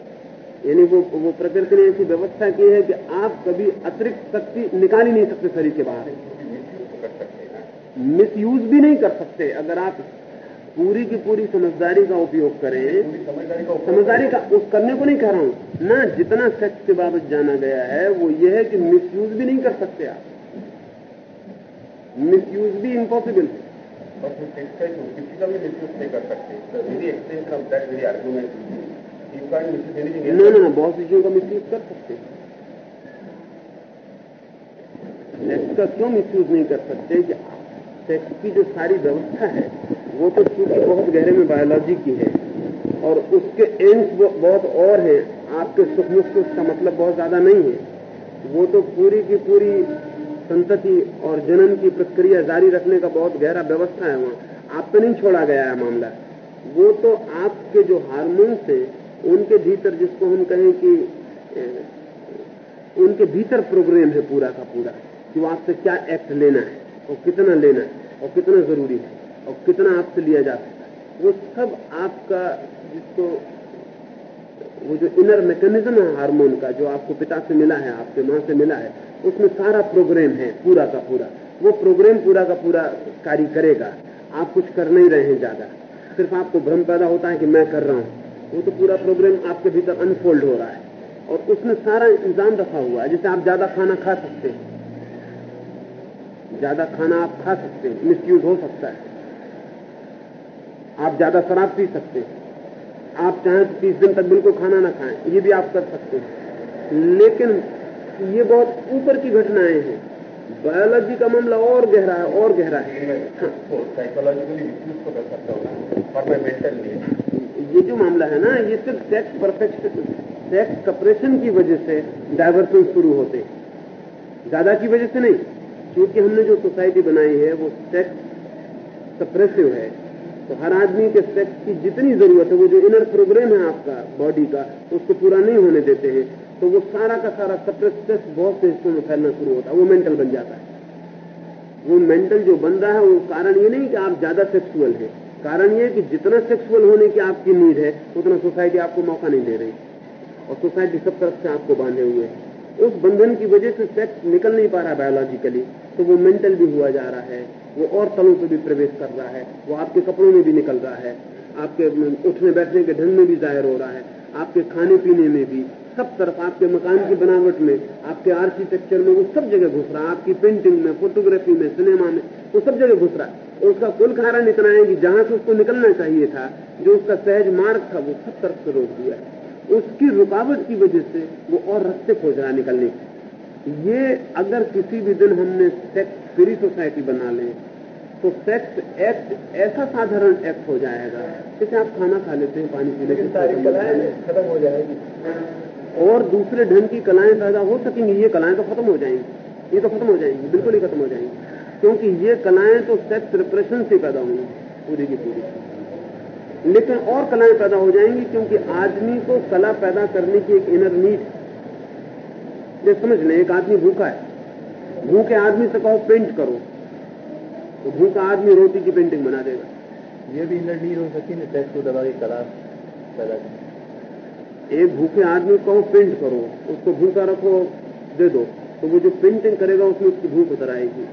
यानी वो वो प्रकृति ने ऐसी व्यवस्था की है कि आप कभी अतिरिक्त शक्ति निकाल ही नहीं सकते शरीर के बाहर। मिस यूज़ भी नहीं कर सकते। अगर आप पूरी की पूरी समझदारी का उपयोग करें समझदारी का उस करने को नहीं कह रहा हूँ। ना जितना सेक्स के बाबत जाना गया है वो ये है कि मिसयूज भी नहीं कर सकते आप। मिसयूज भी इम्पॉसिबल है और का किसी का भी मिसयूज नहीं कर सकते। ऑफ़ दैट मिसयूज ना ना ना बहुत चीज़ों का मिसयूज कर सकते। हैं का क्यों मिसयूज नहीं कर सकते कि सेक्स की जो सारी व्यवस्था है, वो तो चूँकि बहुत गहरे में बायोलॉजी की है, और उसके एंड्स बहुत और हैं। आपके सुख मुख उसका मतलब बहुत ज़्यादा नहीं है। वो तो पूरी की पूरी संतति और जनन की प्रक्रिया जारी रखने का बहुत गहरा व्यवस्था है वहाँ। आप पे नहीं छोड़ा गया है मामला। वो तो आपके जो हार्मोन्स हैं, उनके भीतर जिसको हम कहें कि उनके भीतर प्रोग्राम है पूरा का पूरा, कि वो आपसे क्या एक्ट लेना है। और कितना लेना है और कितना ज़रूरी है और कितना आपसे लिया जा सकता है। वो सब आपका जिसको, वो जो इनर मैकेनिज्म है हार्मोन का, जो आपको पिता से मिला है, आपके माँ से मिला है, उसमें सारा प्रोग्राम है, पूरा का पूरा। वो प्रोग्राम पूरा का पूरा कार्य करेगा। आप कुछ कर नहीं रहे हैं ज़्यादा। सिर्फ़ आपको भ्रम पैदा होता है कि मैं कर रहा हूँ। वो तो पूरा प्रोग्राम आपके भीतर अनफोल्ड हो रहा है। और उसमें सारा इंतज़ाम रखा हुआ है। जैसे आप ज़्यादा खाना खा सकते हैं। ज़्यादा खाना आप खा सकते हैं मिसयूज हो सकता है। आप ज़्यादा शराब पी सकते हैं। आप चाहें तो तीस दिन तक बिल्कुल खाना ना खाएँ ये भी आप कर सकते हैं। लेकिन ये बहुत ऊपर की घटनाएँ हैं। बायोलॉजी का मामला और गहरा है और गहरा है। साइकोलॉजिकली मिसयूज कर सकता हूँ और मैं मेंटल ये जो मामला है ना ये सिर्फ़ सेक्स परफेक्शन सेक्स कपरेशन की वजह से डायवर्सन शुरू होते हैं। ज़्यादा की वजह से नहीं क्योंकि हमने जो सोसाइटी बनाई है, वो सेक्स सप्रेसिव है। तो हर आदमी के सेक्स की जितनी ज़रूरत है, वो जो इनर प्रोग्राम है आपका बॉडी का उसको पूरा नहीं होने देते हैं। तो वो सारा का सारा सप्रेस स्ट्रेस बहुत से हिस्सों में फैलना शुरू होता है, वो मेंटल बन जाता है। वो मेंटल जो बन रहा है, वो कारण ये नहीं कि आप ज़्यादा सेक्सुअल है। कारण ये कि जितना सेक्सुअल होने की आपकी नीड है, उतना सोसाइटी आपको मौका नहीं दे रही। और सोसाइटी सब तरफ़ से आपको बांधे हुए है। उस बंधन की वजह से सेक्स निकल नहीं पा रहा बायोलॉजिकली तो वो मेंटल भी हुआ जा रहा है, वो और तलों पे भी प्रवेश कर रहा है, वो आपके कपड़ों में भी निकल रहा है, आपके उठने बैठने के ढंग में भी ज़ाहिर हो रहा है, आपके खाने पीने में भी, सब तरफ़ आपके मकान की बनावट में, आपके आर्किटेक्चर में वो सब जगह घुस रहा है, आपकी पेंटिंग में फोटोग्राफी में सिनेमा में, वो सब जगह घुस रहा है। उसका कुल कारण इतना है कि जहाँ से उसको निकलना चाहिए था, जो उसका सहज मार्ग था, वो सब तरफ़ से रोक दिया। उसकी रुकावट की वजह से वो और रस्ते खोज रहा निकलने ये अगर किसी भी दिन हमने सेक्स फ्री सोसाइटी बना लें तो सेक्स एक्ट ऐसा साधारण एक्ट हो जाएगा जैसे आप खाना खा लेते हैं पानी पी लेते हैं खत्म हो जाएगी। और दूसरे ढंग की कलाएँ पैदा हो सकेंगी ये कलाएँ तो खत्म हो जाएँगी। ये तो खत्म हो जाएँगी बिल्कुल ही खत्म हो जाएँगी। क्योंकि ये कलाएँ तो सेक्स रिप्रेशन से पैदा हुई पूरी की पूरी। लेकिन और कलाएँ पैदा हो जाएँगी क्योंकि आदमी को कला पैदा करने की एक इनर नीड ये समझ लें एक आदमी भूखा है। भूखे आदमी से कहो पेंट करो। तो भूखा आदमी रोटी की पेंटिंग बना देगा। ये भी नीड हो सकती है टेस्ट को दबा के कला पैदा एक भूखे आदमी को पेंट करो उसको भूखा रखो दे दो। तो वो जो पेंटिंग करेगा उसमें उसकी भूख उतर आएगी।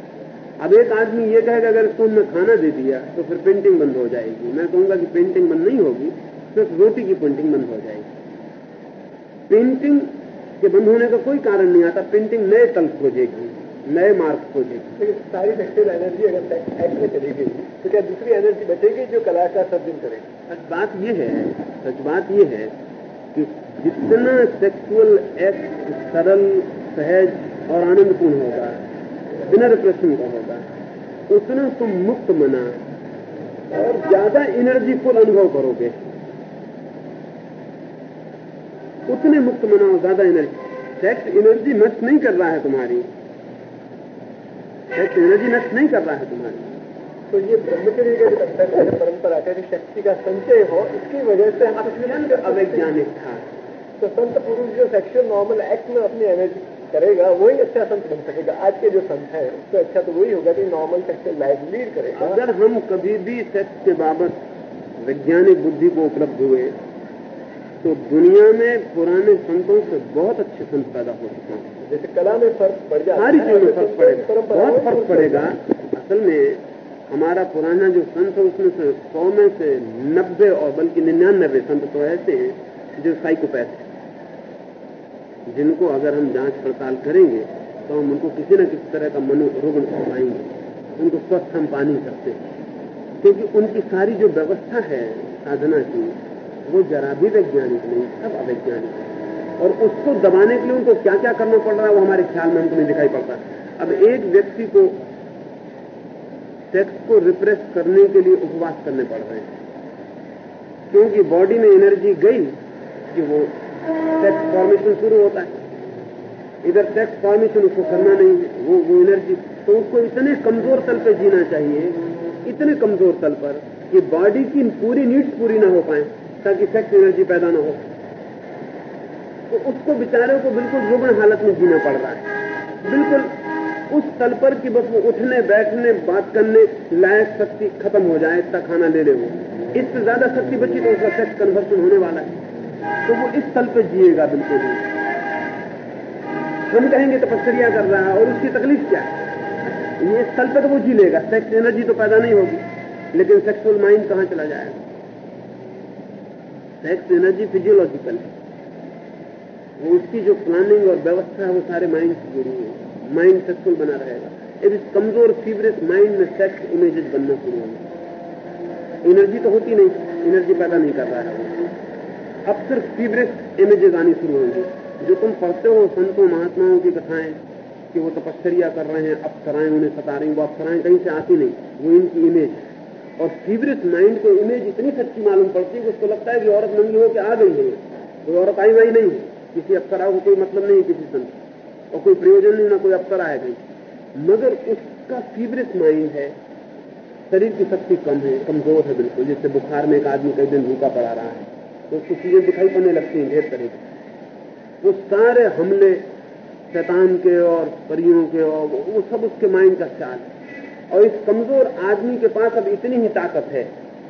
अब एक आदमी ये कहेगा अगर इसको मैं खाना दे दिया तो फिर पेंटिंग बंद हो जाएगी। मैं कहूँगा कि पेंटिंग बंद नहीं होगी सिर्फ़ रोटी की पेंटिंग बंद हो जाएगी। पेंटिंग के बंद होने का कोई कारण नहीं आता। पेंटिंग नए तल खोजेगी नए मार्ग खोजेगी लेकिन सारी सेक्सुअल एनर्जी अगर एक्ट में चली गई तो क्या दूसरी एनर्जी बचेगी जो कला का सर्जन करेगी? सच बात यह है सच बात यह है कि जितना सेक्सुअल एक्ट सरल सहज और आनंदपूर्ण होगा बिना रिप्रेशन का होगा उतना तुम मुक्त मना और ज़्यादा एनर्जी फुल अनुभव करोगे। उतने मुक्त मना और ज़्यादा एनर्जी सेक्स एनर्जी नष्ट नहीं कर रहा है तुम्हारी। सेक्स एनर्जी नष्ट नहीं कर रहा है तुम्हारी। तो ये ब्रह्मचर्य का है परंपरा का कि शक्ति का संचय हो इसकी वजह से हम अत्यंत अवैज्ञानिक था। तो संत पुरुष जो सेक्सुअल नॉर्मल एक्ट में अपनी एनर्जी करेगा वही अच्छा संत बन सकेगा। आज के जो संत है उससे अच्छा तो वही होगा कि नॉर्मल सेक्सुअल लाइफ लीड करेगा। अगर हम कभी भी सेक्स के बाबत वैज्ञानिक बुद्धि को उपलब्ध हुए तो दुनिया में पुराने संतों से बहुत अच्छे संत पैदा हो चुके हैं। जैसे कला में फ़र्क पड़ जाता सारी चीज़ों में फ़र्क पड़ेगा। बहुत फ़र्क पड़ेगा। असल में हमारा पुराना जो संत है उसमें से सौ में से नब्बे और बल्कि निन्यानबे संत तो ऐसे हैं जो साइकोपैथ हैं। जिनको अगर हम जाँच पड़ताल करेंगे तो हम उनको किसी न किसी तरह का मनोरोगण पाएँगे। उनको स्वस्थ हम पा नहीं सकते। क्योंकि उनकी सारी जो व्यवस्था है साधना की वो जरा भी वैज्ञानिक नहीं, सब अवैज्ञानिक है। और उसको दबाने के लिए उनको क्या क्या करना पड़ रहा है, वो हमारे ख्याल में हमको नहीं दिखाई पड़ता। अब एक व्यक्ति को सेक्स को रिप्रेस करने के लिए उपवास करने पड़ रहे हैं। क्योंकि बॉडी में एनर्जी गई कि वो सेक्स फॉर्मेशन शुरू होता है। इधर सेक्स फॉर्मेशन उसको करना नहीं है, वो वो एनर्जी तो उसको इतने कमज़ोर तल पर जीना चाहिए, इतने कमज़ोर तल पर कि बॉडी की पूरी नीड्स पूरी ना हो पाए। ताकि सेक्स एनर्जी पैदा ना हो। तो उसको बेचारे को बिल्कुल रुग्ण हालत में जीना पड़ रहा है। बिल्कुल उस तल पर कि बस वो उठने, बैठने, बात करने लायक शक्ति खत्म हो जाए, इतना खाना ले ले वो। इससे ज़्यादा शक्ति बची तो उसका सेक्स कन्वर्सन होने वाला है। तो वो इस तल पर जिएगा बिल्कुल हम कहेंगे तपस्या कर रहा है, और उसकी तकलीफ़ क्या है? ये स्थल पर तो वो जी लेगा। सेक्स एनर्जी तो पैदा नहीं होगी, लेकिन सेक्सुअल माइंड कहाँ चला जाएगा? सेक्स एनर्जी फिजियोलॉजिकल है। वो उसकी जो प्लानिंग और व्यवस्था है, वो सारे माइंड से जुड़ी है। माइंड सेक्सुअल बना रहेगा। इस कमज़ोर फीवरेस माइंड में सेक्स इमेजेस बनना शुरू होंगे एनर्जी तो होती नहीं। एनर्जी पैदा नहीं कर रहा है अब सिर्फ़ फीवरेस इमेजेस आनी शुरू होंगी जो तुम पढ़ते हो, संतों, महात्माओं की कथाएँ, कि वो तपस्या कर रहे हैं अप्सराएँ उन्हें सता रही वो अप्सराएँ कहीं से आती नहीं। वो इनकी इमेज और फीवरिस माइंड को इमेज इतनी सच्ची मालूम पड़ती है कि उसको लगता है कि औरत नंगी होकर आ गई है। कोई औरत आई वाई नहीं। किसी अप्सरा को कोई मतलब नहीं, किसी संत और कोई प्रयोजन नहीं, ना कोई अप्सरा है कहीं। मगर उसका फीवरिस माइंड है। शरीर की शक्ति कम है, कमज़ोर है बिल्कुल। जिससे बुखार में एक आदमी कई दिन भूखा पड़ा रहा है तो उसको चीज़ें दिखाई पड़ने लगती हैं ढेर तरह की। वो सारे हमले शैतान के और परियों के और वो सब उसके माइंड का ख्याल है। और इस कमज़ोर आदमी के पास अब इतनी ही ताकत है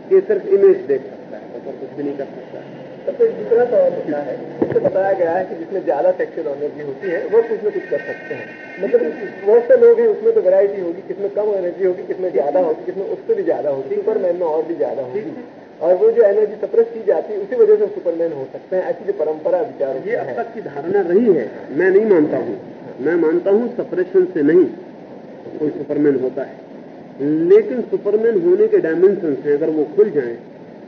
कि सिर्फ़ इमेज देख सकता है और कुछ भी नहीं कर सकता। सबसे दूसरा सवाल उठना है जिससे बताया गया है कि जिसमें ज़्यादा सेक्सुअल एनर्जी होती है वो कुछ न कुछ कर सकते हैं। मतलब बहुत से लोग हैं उसमें तो वैरायटी होगी किसमें कम एनर्जी होगी किसमें ज़्यादा होगी किसमें उससे भी ज़्यादा होगी सुपरमैन में और भी ज़्यादा होगी। और वो जो एनर्जी सप्रेस की जाती है उसी वजह से सुपरमैन हो सकते हैं ऐसी जो परंपरा विचार ये अब तक की धारणा रही है मैं नहीं मानता हूँ। मैं मानता हूँ सप्रेशन से नहीं कोई सुपरमैन होता है। लेकिन सुपरमैन होने के डायमेंशन हैं अगर वो खुल जाए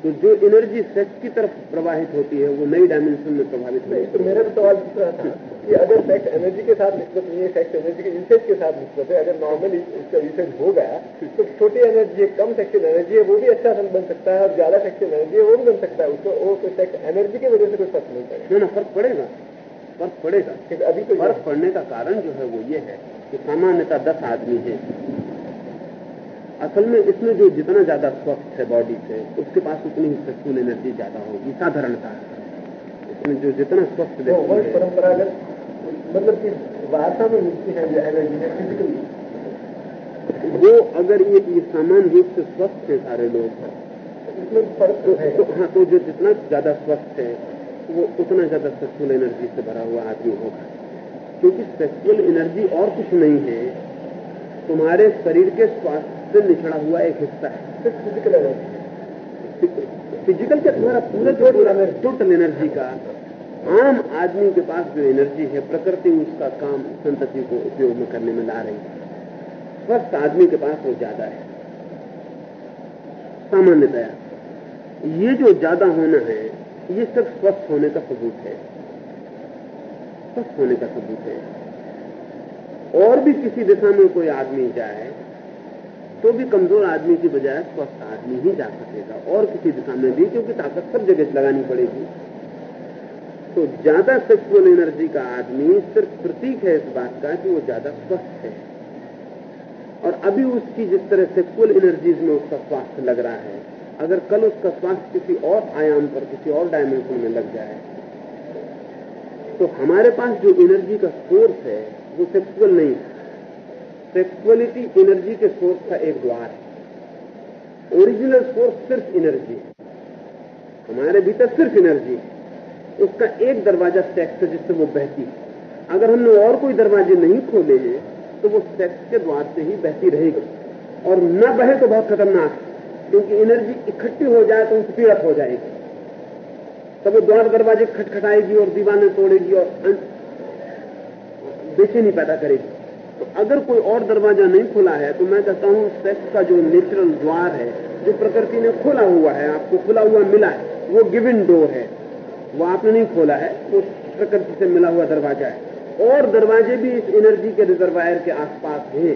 तो जो एनर्जी सेक्स की तरफ़ प्रवाहित होती है वो नई डायमेंशन में प्रभावित नहीं तो मेरा भी सवाल दूसरा था कि अगर सेक्स एनर्जी के साथ निस्बत नहीं है सेक्स एनर्जी के यूसेज के साथ निस्बत है अगर नॉर्मली इसका यूसेज हो गया तो छोटी एनर्जी कम सेक्सुअल एनर्जी है वो भी अच्छा बन सकता है और ज़्यादा सेक्सुअल एनर्जी है वो भी बन सकता है उसको वो कोई सेक्स एनर्जी की वजह से कोई फ़र्क नहीं पड़ेगा। ना फ़र्क पड़ेगा फ़र्क पड़ेगा। अभी तो फ़र्क पड़ने का कारण जो है वो ये है कि सामान्यता दस आदमी है असल में इसमें जो जितना ज़्यादा स्वस्थ है बॉडी से उसके पास उतनी ही सेक्सुअल एनर्जी ज़्यादा होगी साधारणता इसमें जो जितना स्वस्थ तो है परंपरागत मतलब कि वार्ता में मिलती है जो एनर्जी है फिजिकली वो अगर ये, ये सामान्य रूप से स्वस्थ है सारे लोग इसमें फ़र्क तो, तो हाँ तो जो जितना ज़्यादा स्वस्थ है वो उतना ज़्यादा सेक्सुअल एनर्जी से भरा हुआ आदमी होगा। क्योंकि सेक्सुअल एनर्जी और कुछ नहीं है। तुम्हारे शरीर के स्वास्थ्य से निछड़ा हुआ एक हिस्सा है। फ़िज़िकल एनर्जी फ़िज़िकल का तुम्हारा पूरा टोटल टोटल एनर्जी का आम आदमी के पास जो एनर्जी है प्रकृति उसका काम संतति को उपयोग में करने में ला रही है। स्वस्थ आदमी के पास वो ज़्यादा है। सामान्यतया ये जो ज़्यादा होना है ये सिर्फ़ स्वस्थ होने का सबूत है। स्वस्थ होने का सबूत है। और भी किसी दिशा में कोई आदमी जाए तो भी कमज़ोर आदमी की बजाय स्वस्थ आदमी ही जा सकेगा, और किसी दिशा में भी, क्योंकि ताकत सब जगह लगानी पड़ेगी। तो ज़्यादा सेक्सुअल एनर्जी का आदमी सिर्फ़ प्रतीक है इस बात का कि वो ज़्यादा स्वस्थ है। और अभी उसकी जिस तरह सेक्सुअल एनर्जीज में उसका स्वास्थ्य लग रहा है, अगर कल उसका स्वास्थ्य किसी और आयाम पर, किसी और डायमेंशन में लग जाए तो हमारे पास जो एनर्जी का सोर्स है, वो सेक्सुअल नहीं है। सेक्सुअलिटी एनर्जी के सोर्स का एक द्वार है। ओरिजिनल सोर्स सिर्फ़ एनर्जी है। हमारे भीतर सिर्फ़ एनर्जी है। उसका एक दरवाज़ा सेक्स है जिससे वो बहती है। अगर हमने और कोई दरवाजे नहीं खोले हैं तो वो सेक्स के द्वार से ही बहती रहेगी। और न बहे तो बहुत खतरनाक है, क्योंकि एनर्जी इकट्ठी हो जाए तो उससे पीड़त हो जाएगी। तब वो द्वार दरवाजे खटखटाएगी और दीवाने तोड़ेगी और बेचैनी पैदा करेगी। तो अगर कोई और दरवाज़ा नहीं खुला है तो मैं कहता हूँ सेक्स का जो नेचुरल द्वार है जो प्रकृति ने खोला हुआ है आपको खुला हुआ मिला है वो गिवन डोर है। वो आपने नहीं खोला है वो प्रकृति से मिला हुआ दरवाज़ा है। और दरवाजे भी इस एनर्जी के रिजर्वायर के आसपास हैं।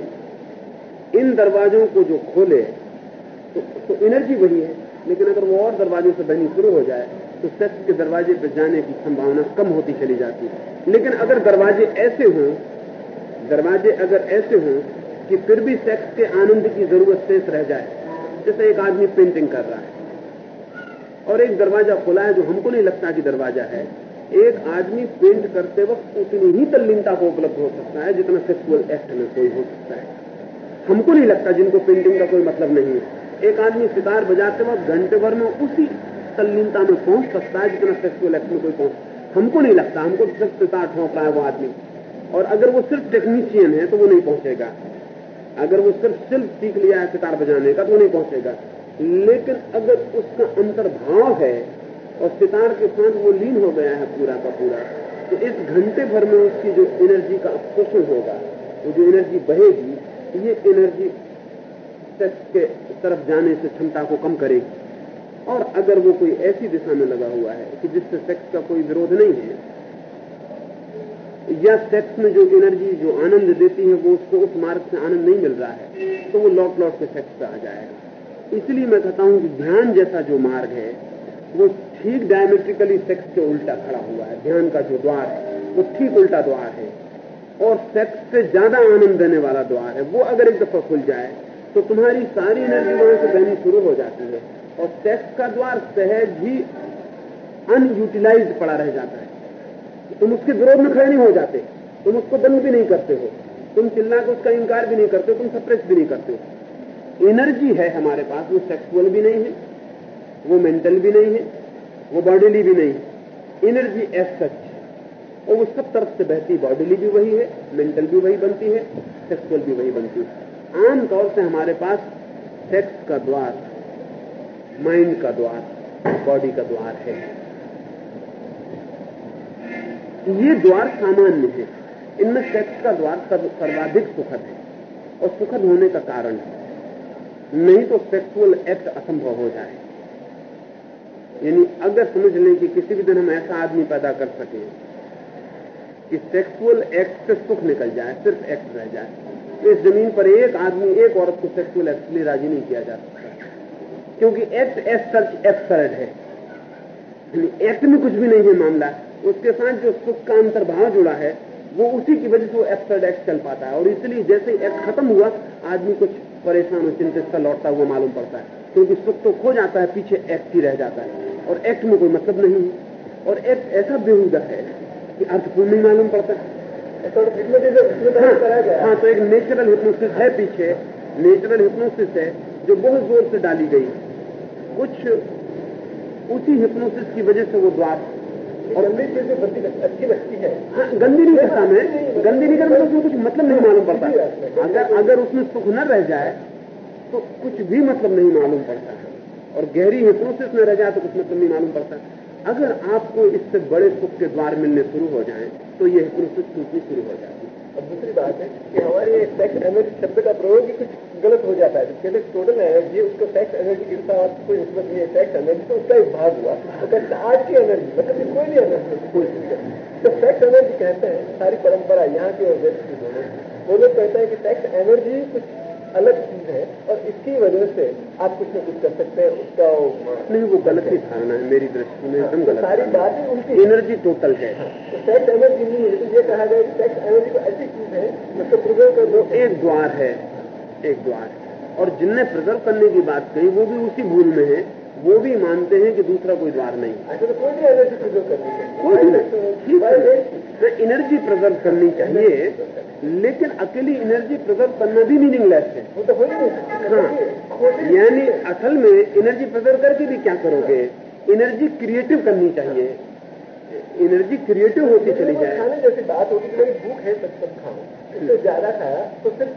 इन दरवाजों को जो खोले तो, तो एनर्जी वही है। लेकिन अगर वो और दरवाजों से बहनी शुरू हो जाए तो सेक्स के दरवाजे पर जाने की संभावना कम होती चली जाती है। लेकिन अगर दरवाजे ऐसे हों दरवाजे अगर ऐसे हों कि फिर भी सेक्स के आनंद की ज़रूरत शेष रह जाए, जैसे एक आदमी पेंटिंग कर रहा है और एक दरवाज़ा खुला है जो हमको नहीं लगता कि दरवाज़ा है, एक आदमी पेंट करते वक्त उतनी ही तल्लीनता को उपलब्ध हो सकता है जितना सेक्सुअल एक्ट में कोई हो सकता है। हमको नहीं लगता जिनको पेंटिंग का कोई मतलब नहीं है। एक आदमी सितार बजाते वक्त घंटे भर में उसी तल्लीनता में पहुँच सकता है जितना सेक्सुअल एक्ट में कोई पहुँच हमको नहीं लगता, हमको सिर्फ़ सितार ठोंक रहा है वो आदमी। और अगर वो सिर्फ़ टेक्नीशियन है तो वो नहीं पहुंचेगा। अगर वो सिर्फ़ सिर्फ़ सीख लिया है सितार बजाने का तो वो नहीं पहुंचेगा। लेकिन अगर उसका अंतर्भाव है और सितार के साथ वो लीन हो गया है पूरा का पूरा तो इस घंटे भर में उसकी जो एनर्जी का अवशोषण होगा, वो जो एनर्जी बहेगी ये एनर्जी सेक्स के तरफ़ जाने से क्षमता को कम करेगी। और अगर वो कोई ऐसी दिशा में लगा हुआ है कि जिससे सेक्स का कोई विरोध नहीं है या सेक्स में जो एनर्जी जो आनंद देती है, वो उसको उस मार्ग से आनंद नहीं मिल रहा है तो वो लौट लौट के सेक्स पे आ जाएगा। इसलिए मैं कहता हूँ कि ध्यान जैसा जो मार्ग है, वो ठीक डायमेट्रिकली सेक्स के उल्टा खड़ा हुआ है। ध्यान का जो द्वार है, वो ठीक उल्टा द्वार है। और सेक्स से ज़्यादा आनंद देने वाला द्वार है। वो अगर एक दफ़ा खुल जाए तो तुम्हारी सारी एनर्जी वहाँ से बहनी शुरू हो जाती है। और सेक्स का द्वार सहज ही अनयूटिलाइज पड़ा रह जाता है। तुम उसके विरोध में खड़े नहीं हो जाते। तुम उसको बंद भी नहीं करते हो। तुम चिल्ला के उसका इंकार भी नहीं करते तुम सप्रेस भी नहीं करते हो। एनर्जी है हमारे पास, वो सेक्सुअल भी नहीं है, वो मेंटल भी नहीं है, वो बॉडीली भी नहीं है। एनर्जी एज सच और वो सब तरफ़ से बहती बॉडीली भी वही है मेंटल भी वही बनती है सेक्सुअल भी वही बनती है। आमतौर से हमारे पास सेक्स का द्वार माइंड का द्वार बॉडी का द्वार है। ये द्वार सामान्य है। इनमें सेक्स का द्वार सर्वाधिक सुखद है और सुखद होने का कारण है। नहीं तो सेक्सुअल एक्ट असंभव हो जाए। यानी अगर समझ लें कि किसी भी दिन हम ऐसा आदमी पैदा कर सके कि सेक्सुअल एक्ट से सुख निकल जाए, सिर्फ़ एक्ट रह जाए। तो इस ज़मीन पर एक आदमी, एक औरत को सेक्सुअल एक्ट के लिए राज़ी नहीं किया जा सकता। क्योंकि एक्ट एज सच एब्सर्ड है। एक्ट में कुछ भी नहीं है मामला। उसके साथ जो सुख का अंतर्भाव जुड़ा है वो उसी की वजह से वो एब्सर्ड एक्ट चल पाता है। और इसलिए जैसे एक्ट खत्म हुआ आदमी कुछ परेशान और चिंतित सा लौटता हुआ मालूम पड़ता है। क्योंकि सुख तो खो जाता है पीछे एक्ट ही रह जाता है। और एक्ट में कोई मतलब नहीं है। और एक्ट ऐसा बेहूदा है कि अर्थपूर्ण नहीं मालूम पड़ता। तो हाँ, हाँ तो एक नेचुरल हिप्नोसिस है पीछे। नेचुरल हिप्नोसिस है जो बहुत ज़ोर से डाली गई। कुछ उसी हिप्नोसिस की वजह से वो द्वार गंदी चीज़ें अच्छी लगती है। हाँ, गंदी नहीं करता मैं। गंदी नहीं करता उसमें कुछ मतलब नहीं मालूम पड़ता। अगर अगर उसमें सुख न रह जाए तो कुछ भी मतलब नहीं मालूम पड़ता। और गहरी हिप्नोसिस में रह जाए तो कुछ मतलब नहीं मालूम पड़ता। अगर आपको इससे बड़े सुख के द्वार मिलने शुरू हो जाए तो ये हिप्नोसिस टूटनी शुरू हो जाती है। और दूसरी बात है कि हमारे सेक्स एनर्जी शब्द का प्रयोग ही कुछ गलत हो जाता है। कहते टोटल एनर्जी उसको सेक्स एनर्जी के साथ कोई निस्बत नहीं है सेक्स एनर्जी तो उसका एक भाग हुआ। तो कहते आज की एनर्जी मतलब कोई भी एनर्जी कोई चीज़ तो सेक्स एनर्जी कहते हैं, सारी परंपरा यहाँ की और वेस्ट की दोनों वो लोग कहते हैं कि सेक्स एनर्जी कुछ अलग चीज़ है और इसकी वजह से आप कुछ न कुछ कर सकते हैं। उसका नहीं वो गलत ही धारणा है मेरी दृष्टि में एकदम गलत सारी बातें उनकी एनर्जी टोटल है। टैक्स सेक्स एनर्जी नहीं है तो ये कहा गया कि सेक्स एनर्जी को ऐसी चीज़ है जिसको प्रिजर्व कर दो। एक द्वार है एक द्वार। और जिनने प्रिजर्व करने की बात कही वो भी उसी भूल में है। वो भी मानते हैं कि दूसरा कोई द्वार नहीं। ऐसा तो कोई भी एनर्जी प्रिजर्व करनी चाहिए। नहीं। ठीक है। एनर्जी प्रिजर्व करनी चाहिए लेकिन अकेली एनर्जी प्रिजर्व करना भी मीनिंगलेस है। वो तो हो ही हाँ। यानी असल में एनर्जी प्रिजर्व करके भी क्या करोगे? एनर्जी क्रिएटिव करनी चाहिए। एनर्जी क्रिएटिव होती चली जाए। खाने जैसी बात होगी कि भूख है तब तक खाऊं इससे ज़्यादा खाया तो सिर्फ़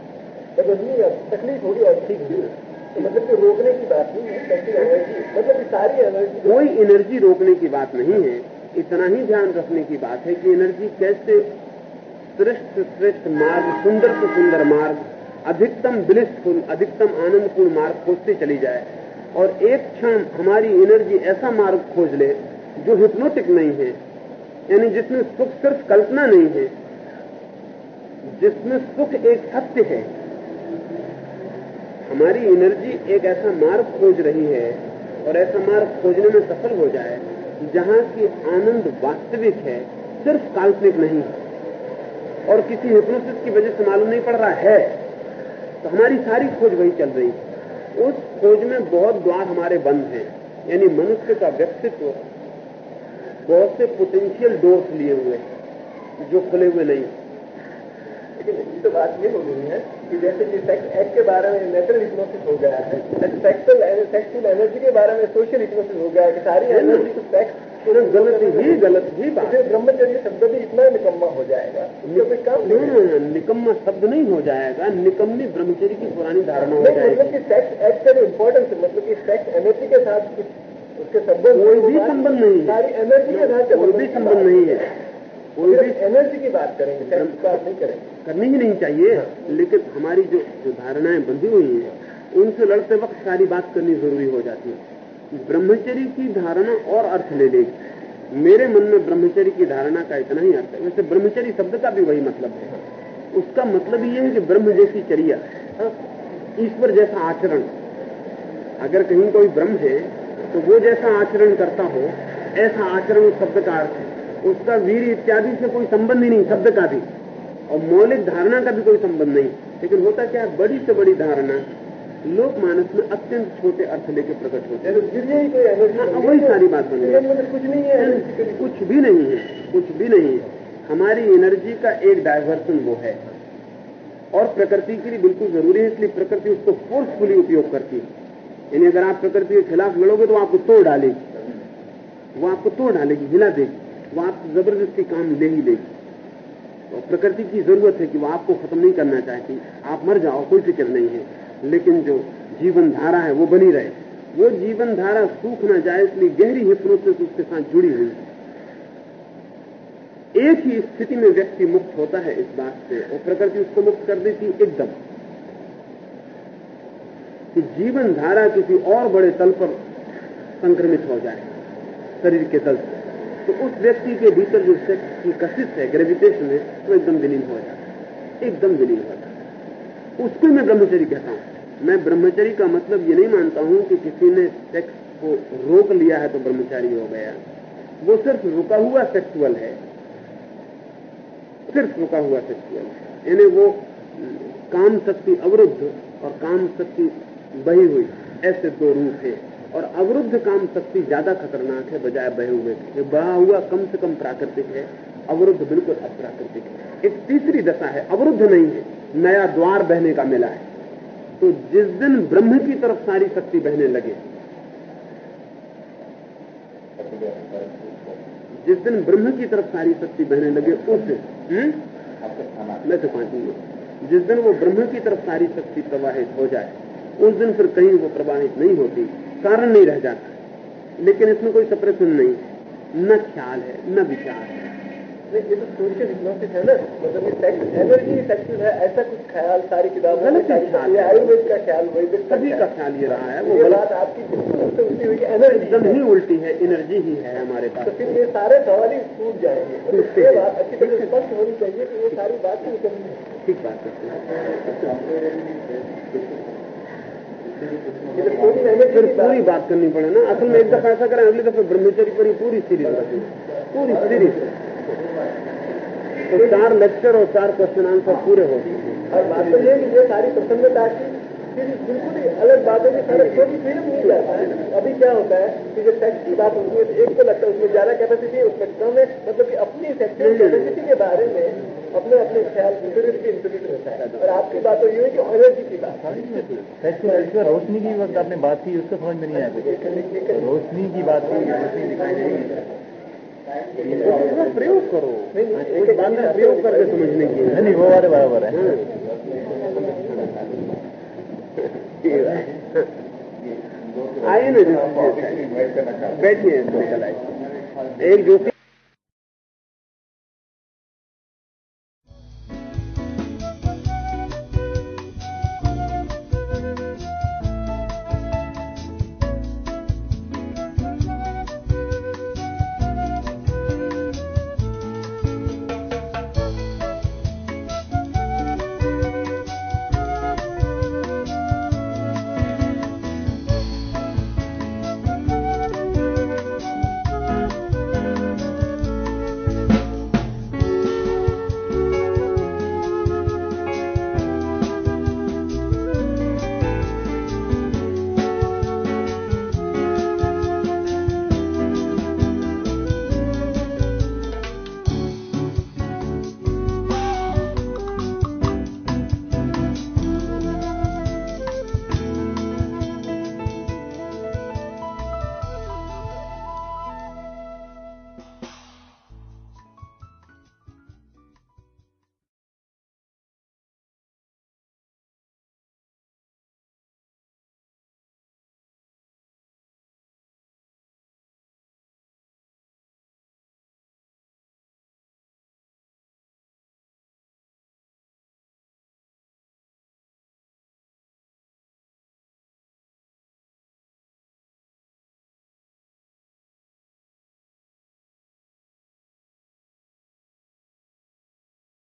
तकलीफ़ होगी और ठीक तो मतलब कि रोकने की बात नहीं है मतलब सारी एनर्जी कोई एनर्जी रोकने की बात नहीं है, इतना ही ध्यान रखने की बात है कि एनर्जी कैसे श्रेष्ठ श्रेष्ठ मार्ग, सुंदर से सुंदर मार्ग, अधिकतम ब्लिसफुल अधिकतम आनंदपूर्ण मार्ग खोजते चली जाए। और एक क्षण हमारी एनर्जी ऐसा मार्ग खोज ले, जो हिप्नोटिक नहीं है, यानी जिसमें सुख सिर्फ़ कल्पना नहीं है, जिसमें सुख एक सत्य है। हमारी एनर्जी एक ऐसा मार्ग खोज रही है और ऐसा मार्ग खोजने में सफल हो जाए जहाँ की आनंद वास्तविक है, सिर्फ़ काल्पनिक नहीं है। और किसी हिप्नोसिस की वजह से मालूम नहीं पड़ रहा है तो हमारी सारी खोज वही चल रही उस खोज में बहुत द्वार हमारे बंद हैं, यानी मनुष्य का व्यक्तित्व बहुत से पोटेंशियल डोर्स लिए हुए जो खुले हुए नहीं लेकिन तो बात ये हो गई है कि जैसे कि सेक्स एक्ट के बारे में नेचुरल हिप्नोसिस हो गया है सेक्सुअल सेक्सुअल एनर्जी के बारे में सोशल हिप्नोसिस हो गया है कि सारी एनर्जी को सेक्स गलत ही गलत ही बात ब्रह्मचर्य शब्द भी इतना निकम्मा हो जाएगा। उसका कोई काम नहीं। नहीं, निकम्मा शब्द नहीं हो जाएगा निकम्मी ब्रह्मचर्य की पुरानी धारणा हो नहीं मतलब कि सेक्स एक्ट का जो इम्पोर्टेंस है मतलब कि सेक्स एनर्जी के साथ उसके संबंध कोई भी संबंध नहीं है। सारी एनर्जी के साथ कोई भी संबंध नहीं है। कोई भी एनर्जी की बात करेंगे सेक्स की बात नहीं करेंगे। करनी ही नहीं चाहिए लेकिन हमारी जो जो धारणाएँ बंधी हुई हैं उनसे लड़ते वक्त सारी बात करनी ज़रूरी हो जाती है। ब्रह्मचर्य की धारणा और अर्थ ले लेगी मेरे मन में ब्रह्मचर्य की धारणा का इतना ही अर्थ है। वैसे ब्रह्मचर्य शब्द का भी वही मतलब है। उसका मतलब ये है कि ब्रह्म जैसी चर्या हाँ, ईश्वर जैसा आचरण। अगर कहीं कोई ब्रह्म है तो वो जैसा आचरण करता हो ऐसा आचरण उस शब्द का अर्थ है। उसका वीर इत्यादि से कोई संबंध ही नहीं शब्द का भी। और मौलिक धारणा का भी कोई संबंध नहीं। लेकिन होता क्या है बड़ी से बड़ी धारणा लोक मानस में अत्यंत छोटे अर्थ लेके प्रकट होते हैं। हाँ, वही सारी बात बन गई मतलब कुछ नहीं है। कुछ भी नहीं है कुछ भी नहीं है। हमारी एनर्जी का एक डायवर्सन वो है। और प्रकृति के लिए बिल्कुल ज़रूरी है इसलिए प्रकृति उसको फोर्सफुली उपयोग करती है। यानी अगर आप प्रकृति के खिलाफ लड़ोगे तो आपको तोड़ डालेगी। वो आपको तोड़ डालेगी हिला देगी। वो आपको ज़बरदस्ती काम ले ही लेगी तो प्रकृति की ज़रूरत है कि वो आपको खत्म नहीं करना चाहती आप मर जाओ, कोई फ़िक्र नहीं है। लेकिन जो जीवन धारा है, वो बनी रहे। वो जीवन धारा सूख ना जाए, इसलिए गहरी हिप्नोसिस उसके साथ जुड़ी हुई है। एक ही स्थिति में व्यक्ति मुक्त होता है इस बात से, और प्रकृति उसको मुक्त कर देती एकदम। कि जीवन धारा किसी और बड़े तल पर संक्रमित हो जाए, शरीर के तल से। तो उस व्यक्ति के भीतर जो सेक्स की कशिश है ग्रेविटेशन है, वो एकदम विलीन हो जाता एकदम विलीन हो जाता उसको मैं ब्रह्मचरी कहता हूँ। मैं ब्रह्मचर्य का मतलब ये नहीं मानता हूँ कि किसी ने सेक्स को रोक लिया है तो ब्रह्मचारी हो गया। वो सिर्फ़ रुका हुआ सेक्सुअल है। सिर्फ़ रुका हुआ सेक्सुअल है। यानी वो काम शक्ति अवरुद्ध और काम शक्ति बही हुई। ऐसे दो रूप है। और अवरुद्ध काम शक्ति ज़्यादा खतरनाक है, बजाय बहे हुए के। बहा हुआ कम से कम प्राकृतिक है, अवरुद्ध बिल्कुल अप्राकृतिक है। एक तीसरी दशा है, अवरुद्ध नहीं है, नया द्वार बहने का मिला है। तो जिस दिन ब्रह्म की तरफ़ सारी शक्ति बहने लगे, जिस दिन ब्रह्म की तरफ़ सारी शक्ति बहने लगे, उस दिन हम्म? मैं तो मिनट जिस दिन वो ब्रह्म की तरफ़ सारी शक्ति प्रवाहित हो जाए, उस दिन फिर कहीं वो प्रवाहित नहीं होती। कारण नहीं रह जाता लेकिन इसमें कोई सप्रेशन नहीं। न ख्याल है न विचार है। ये तो सोशल हिप्नोसिस है ना। मतलब ये सेक्स एनर्जी सेक्सुअल है ऐसा कुछ ख्याल सारी किताबों है। आयुर्वेद का ख्याल वैदिक का सभी का ख्याल ये रहा है वो बात आपकी बिल्कुल हुई एनर्जी एकदम ही उल्टी है एनर्जी ही है हमारे तो फिर ये सारे सवाल ही टूट जाएँगे। (laughs) ये बात अच्छी तरह स्पष्ट होनी चाहिए कि ये सारी बात ही। ठीक बात करते हैं। एनर्जी फिर पूरी बात करनी पड़े ना। असल में एक दफ़ा ऐसा करें अगली दफ़ा ब्रह्मचर्य पर ही पूरी सीरीज़ रखें। पूरी सीरीज़ तो चार लेक्चर और चार क्वेश्चन आंसर पूरे हो और बात तो ये है कि ये सारी प्रसन्नता की बिल्कुल ही अलग बात कि सारा छोटी फ़िल्म नहीं जाता है। अभी क्या होता है कि जो टैक्स की बात होती है तो एक को लगता है उसमें ज़्यादा कैपेसिटी है उसमें कम है मतलब कि अपनी सेक्सुअल कैपेसिटी के बारे में अपने अपने ख्याल इंटरव्यू भी इंटरव्यू रहता है। और आपकी बात तो ये है कि एनर्जी की बात इसमें रोशनी की वक्त आपने बात की उसको समझ में नहीं आया रोशनी की बात की रोशनी दिखाई दे रही है। प्रयोग करो। प्रयोग करके समझने की नहीं नहीं वो वाले बराबर है। आइए ना बैठिए। एक ज्योति